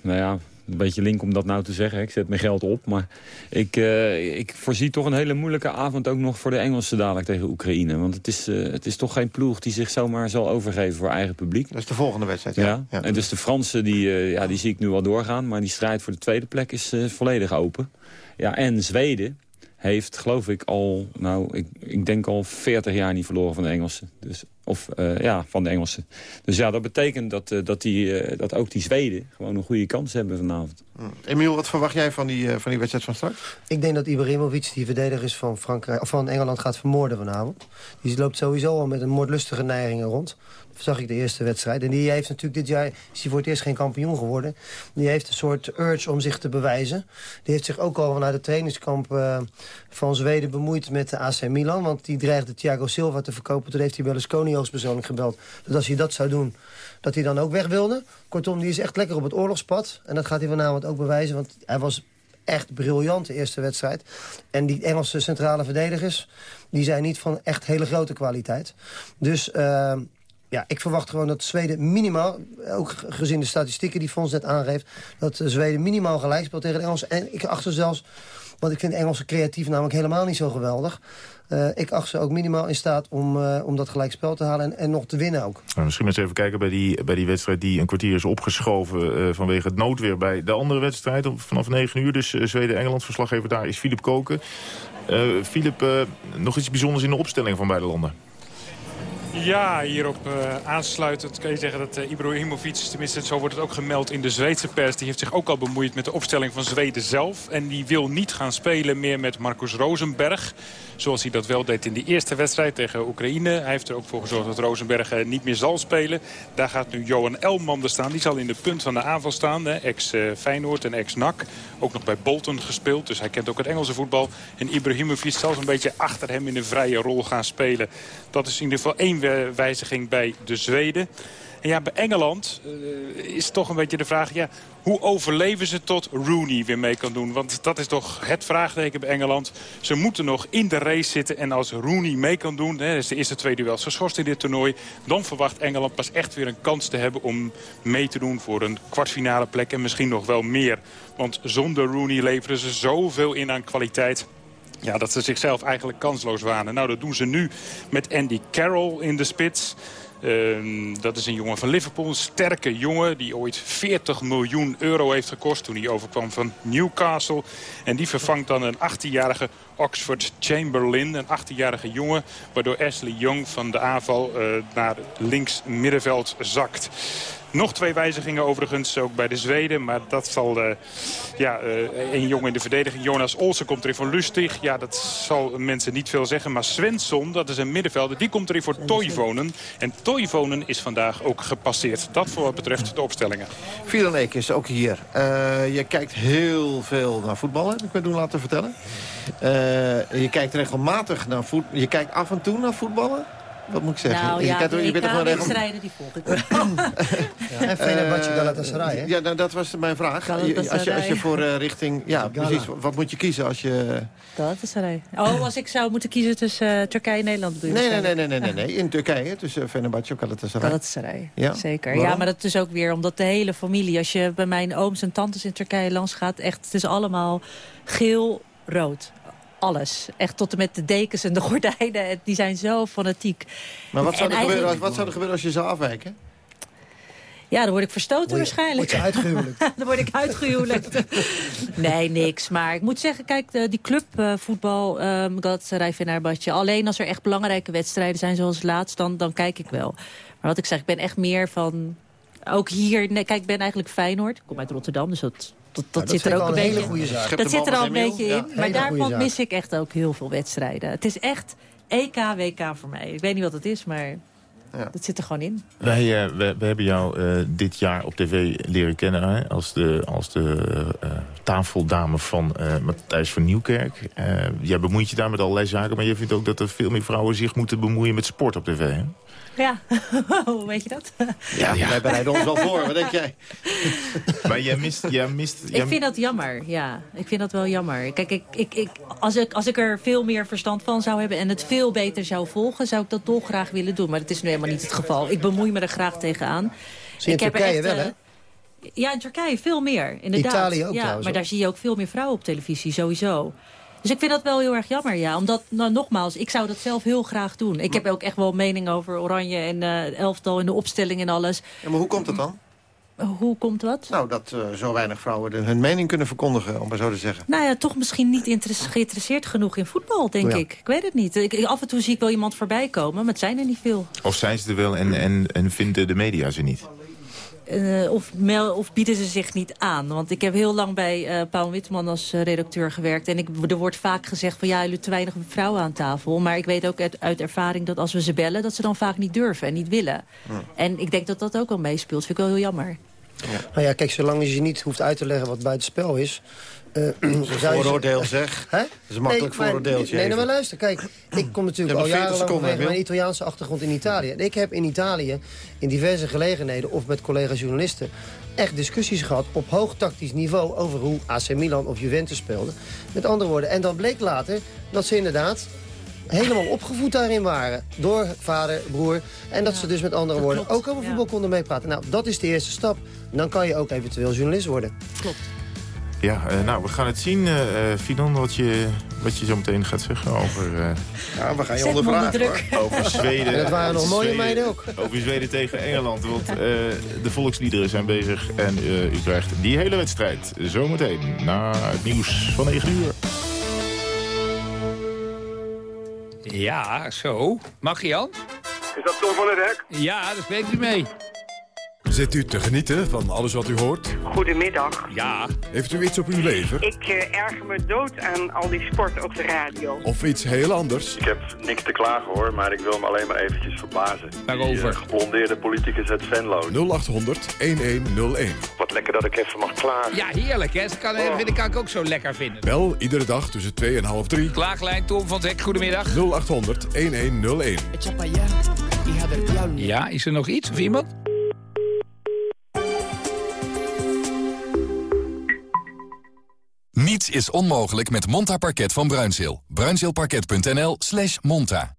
nou ja, een beetje link om dat nou te zeggen. Ik zet mijn geld op, maar ik, eh, ik voorzie toch een hele moeilijke avond ook nog voor de Engelsen dadelijk tegen Oekraïne. Want het is, eh, het is toch geen ploeg die zich zomaar zal overgeven voor eigen publiek. Dat is de volgende wedstrijd, Ja, ja. ja. en dus de Fransen, die, ja, die zie ik nu wel doorgaan. Maar die strijd voor de tweede plek is volledig open. Ja, en Zweden heeft, geloof ik, al, nou, ik, ik denk al 40 jaar niet verloren van de Engelsen. Dus, of, eh, ja, van de Engelsen. Dus ja, dat betekent dat, eh, dat, die, eh, dat ook die Zweden gewoon een goede kans hebben vanavond. Emiel, wat verwacht jij van die, eh, van die wedstrijd van straks? Ik denk dat Ibrahimovic, die verdediger is van, Frankrijk, of van Engeland, gaat vermoorden vanavond. Die loopt sowieso al met een moordlustige neigingen rond. Zag ik de eerste wedstrijd. En die heeft natuurlijk dit jaar is hij voor het eerst geen kampioen geworden. Die heeft een soort urge om zich te bewijzen. Die heeft zich ook al vanuit het trainingskamp eh, van Zweden bemoeid met de AC Milan. Want die dreigde Thiago Silva te verkopen. Toen heeft hij Berlusconi hoogstpersoonlijk gebeld. Dat als hij dat zou doen, dat hij dan ook weg wilde. Kortom, die is echt lekker op het oorlogspad. En dat gaat hij vanavond ook bewijzen. Want hij was echt briljant de eerste wedstrijd. En die Engelse centrale verdedigers... die zijn niet van echt hele grote kwaliteit. Dus eh, ja, ik verwacht gewoon dat Zweden minimaal... ook gezien de statistieken die Fons net aangeeft... dat eh, Zweden minimaal gelijk speelt tegen de Engelsen. En ik acht ze zelfs... want ik vind de Engelsen creatief namelijk helemaal niet zo geweldig... Eh, ik acht ze ook minimaal in staat om, eh, om dat gelijkspel te halen... En, en nog te winnen ook. Nou, misschien eens even kijken bij die, bij die wedstrijd die een kwartier is opgeschoven vanwege het noodweer bij de andere wedstrijd. Vanaf 9 uur, dus Zweden-Engeland. Verslaggever daar is Filip Koken. Filip, nog iets bijzonders in de opstelling van beide landen? Ja, hierop eh, aansluitend kan je zeggen dat uh, Ibrahimovic, tenminste zo wordt het ook gemeld in de Zweedse pers, die heeft zich ook al bemoeid met de opstelling van Zweden zelf. En die wil niet gaan spelen meer met Marcus Rosenberg. Zoals hij dat wel deed in de eerste wedstrijd tegen Oekraïne. Hij heeft er ook voor gezorgd dat Rosenberg uh, niet meer zal spelen. Daar gaat nu Johan Elmander staan. Die zal in de punt van de aanval staan. Ex-Feyenoord en ex-NAC. Ook nog bij Bolton gespeeld. Dus hij kent ook het Engelse voetbal. En Ibrahimovic zal een beetje achter hem in een vrije rol gaan spelen. Dat is in ieder geval één wijziging bij de Zweden. En ja, bij Engeland uh, is toch een beetje de vraag... Ja, hoe overleven ze tot Rooney weer mee kan doen? Want dat is toch het vraagteken bij Engeland. Ze moeten nog in de race zitten. En als Rooney mee kan doen, hè, is de eerste twee duels geschorst in dit toernooi... dan verwacht Engeland pas echt weer een kans te hebben om mee te doen... voor een kwartfinale plek en misschien nog wel meer. Want zonder Rooney leveren ze zoveel in aan kwaliteit... Ja, dat ze zichzelf eigenlijk kansloos wanen. Nou, dat doen ze nu met Andy Carroll in de spits. Uh, dat is een jongen van Liverpool, een sterke jongen... die ooit 40 miljoen euro heeft gekost toen hij overkwam van Newcastle. En die vervangt dan een 18-jarige Oxford Chamberlain, een 18-jarige jongen... waardoor Ashley Young van de aanval uh, naar links middenveld zakt. Nog twee wijzigingen overigens, ook bij de Zweden. Maar dat zal uh, ja, uh, een jongen in de verdediging. Jonas Olsen komt erin voor Lustig. Ja, dat zal mensen niet veel zeggen. Maar Svensson, dat is een middenvelder, die komt erin voor Toivonen. En Toivonen is vandaag ook gepasseerd. Dat voor wat betreft de opstellingen. Fidan Eek is ook hier. Uh, je kijkt heel veel naar voetballen, heb ik me doen laten vertellen. je kijkt regelmatig naar voetballen. Je kijkt af en toe naar voetballen. Wat moet ik zeggen? Nou ja, kijkt, je bent er gewoon regel... die volg ik ja, En Fenerbahce Galatasaray, hè? Ja, nou, dat was mijn vraag. Als je, als je voor uh, richting... Ja, precies. Wat moet je kiezen als je... Galatasaray. Oh, als ik zou moeten kiezen tussen uh, Turkije en Nederland nee, nee, nee, nee, nee, nee, nee. In Turkije, tussen Fenerbahce en Galatasaray. Galatasaray, ja. zeker. Waarom? Ja, maar dat is ook weer omdat de hele familie... Als je bij mijn ooms en tantes in Turkije langs gaat... echt, het is allemaal geel-rood alles. Echt tot en met de dekens en de gordijnen. Die zijn zo fanatiek. Maar wat zou, er, gebeuren als, wat zou er gebeuren als je zou afwijken? Ja, dan word ik verstoten waarschijnlijk. Word je dan word ik uitgehuwelijkt. nee, niks. Maar ik moet zeggen, kijk, de, die clubvoetbal, uh, Galatasaray Fenerbahce... alleen als er echt belangrijke wedstrijden zijn zoals laatst, dan, dan kijk ik wel. Maar wat ik zeg, ik ben echt meer van... Ook hier, nee, kijk, ik ben eigenlijk Feyenoord. Ik kom uit Rotterdam, dus dat, dat, dat, dat zit er ook een beetje goede zaak. Dat zit er al een beetje in. Ja, maar daarvan mis ik echt ook heel veel wedstrijden. Het is echt EK, WK voor mij. Ik weet niet wat het is, maar dat zit er gewoon in. Wij, eh, we, we hebben jou eh, dit jaar op tv leren kennen hè, als de, als de eh, tafeldame van eh, Matthijs van Nieuwkerk. Eh, jij bemoeit je daar met allerlei zaken, maar je vindt ook dat er veel meer vrouwen zich moeten bemoeien met sport op tv. Hè? Ja, hoe weet je dat? Ja, wij bereiden ons wel voor. Wat denk jij? Maar jij mist... Jij mist jij- Ik vind dat jammer, ja. Ik vind dat wel jammer. Kijk, ik, ik, ik, als, ik, als ik er veel meer verstand van zou hebben... en het veel beter zou volgen, zou ik dat dolgraag willen doen. Maar dat is nu helemaal niet het geval. Ik bemoei me er graag tegenaan. Zie je in ik Turkije echt, wel, eh, hè? Ja, in Turkije veel meer, inderdaad. Italië ook ja, trouwens, Maar daar zie je ook veel meer vrouwen op televisie, sowieso. Dus ik vind dat wel heel erg jammer, ja. Omdat, nou, nogmaals, ik zou dat zelf heel graag doen. Ik heb ook echt wel mening over Oranje en eh, elftal en de opstelling en alles. Ja, maar hoe komt het dan? Hoe komt wat? Nou, dat eh, zo weinig vrouwen hun mening kunnen verkondigen, om maar zo te zeggen. Nou ja, toch misschien niet geïnteresseerd genoeg in voetbal, denk Ja. ik. Ik weet het niet. Ik, ik- af en toe zie ik wel iemand voorbij komen, maar het zijn er niet veel. Of zijn ze er wel en, en, en vinden de media ze niet? Eh, of, mel- of bieden ze zich niet aan. Want ik heb heel lang bij eh Paul Witteman als eh, redacteur gewerkt. En ik, er wordt vaak gezegd van ja, jullie te weinig vrouwen aan tafel. Maar ik weet ook uit, uit ervaring dat als we ze bellen... dat ze dan vaak niet durven en niet willen. En ik denk dat dat ook wel meespeelt. Vind ik wel heel jammer. Nou ja, kijk, zolang je je niet hoeft uit te leggen wat buitenspel is... eh, zou je- vooroordeel, zeg. Hè? Dat is een makkelijk maar- vooroordeeltje Nee, nou maar luister. Kijk, ik kom natuurlijk al nog 40 jarenlang seconden, vanwege Wil. mijn Italiaanse achtergrond in Italië. En ik heb in Italië in diverse gelegenheden of met collega-journalisten... echt discussies gehad op hoog tactisch niveau over hoe AC Milan of Juventus speelden. Met andere woorden, en dan bleek later dat ze inderdaad helemaal opgevoed daarin waren. Door vader, broer. En dat ze dus met andere woorden ook over voetbal konden meepraten. Nou, dat is de eerste stap. Dan kan je ook eventueel journalist worden. Klopt. Ja, eh, nou, we gaan het zien, eh eh, Finan, wat je, wat je zo meteen gaat zeggen over... eh, Ja, we gaan je ondervragen, onder druk. hoor. Over Zweden. En dat waren nog mooie Zweden- meiden ook. Over Zweden tegen Engeland. Want eh, de volksliederen zijn bezig. En eh, u krijgt die hele wedstrijd zometeen na het nieuws van 9 uur. Ja, zo. Mag Jan? Is dat Tom van het Hek? Ja, daar spreekt u mee. Zit u te genieten van alles wat u hoort? Goedemiddag. Ja. Heeft u iets op uw leven? Ik eh, erger me dood aan al die sport op de radio. Of iets heel anders? Ik heb niks te klagen hoor, maar ik wil me alleen maar eventjes verbazen. Waarover? Die uh, geblondeerde politicus uit Venlo. 0800 1101. Wat lekker dat ik even mag klagen. Ja, heerlijk hè. Dat kan, vind ik, kan ik ook zo lekker vinden. Bel iedere dag tussen 2 en half 3. Klaaglijn Tom van het Hek, goedemiddag. 0800 1101. Ja, is er nog iets of iemand? Niets is onmogelijk met Monta Parket van Bruinzeel. Bruinzeelparket.nl slash monta.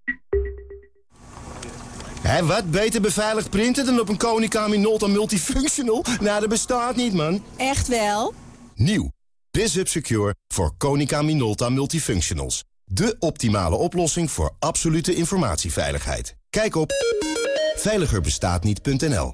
Hé, wat beter beveiligd printen dan op een Konica Minolta Multifunctional? Nou, dat bestaat niet, man. Echt wel? Nieuw. BizUp Secure voor Konica Minolta Multifunctionals. De optimale oplossing voor absolute informatieveiligheid. Kijk op veiligerbestaatniet.nl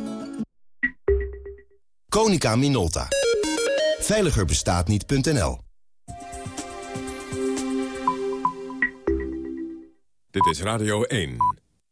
Konica Minolta. Veiligerbestaatniet.nl Dit is Radio 1.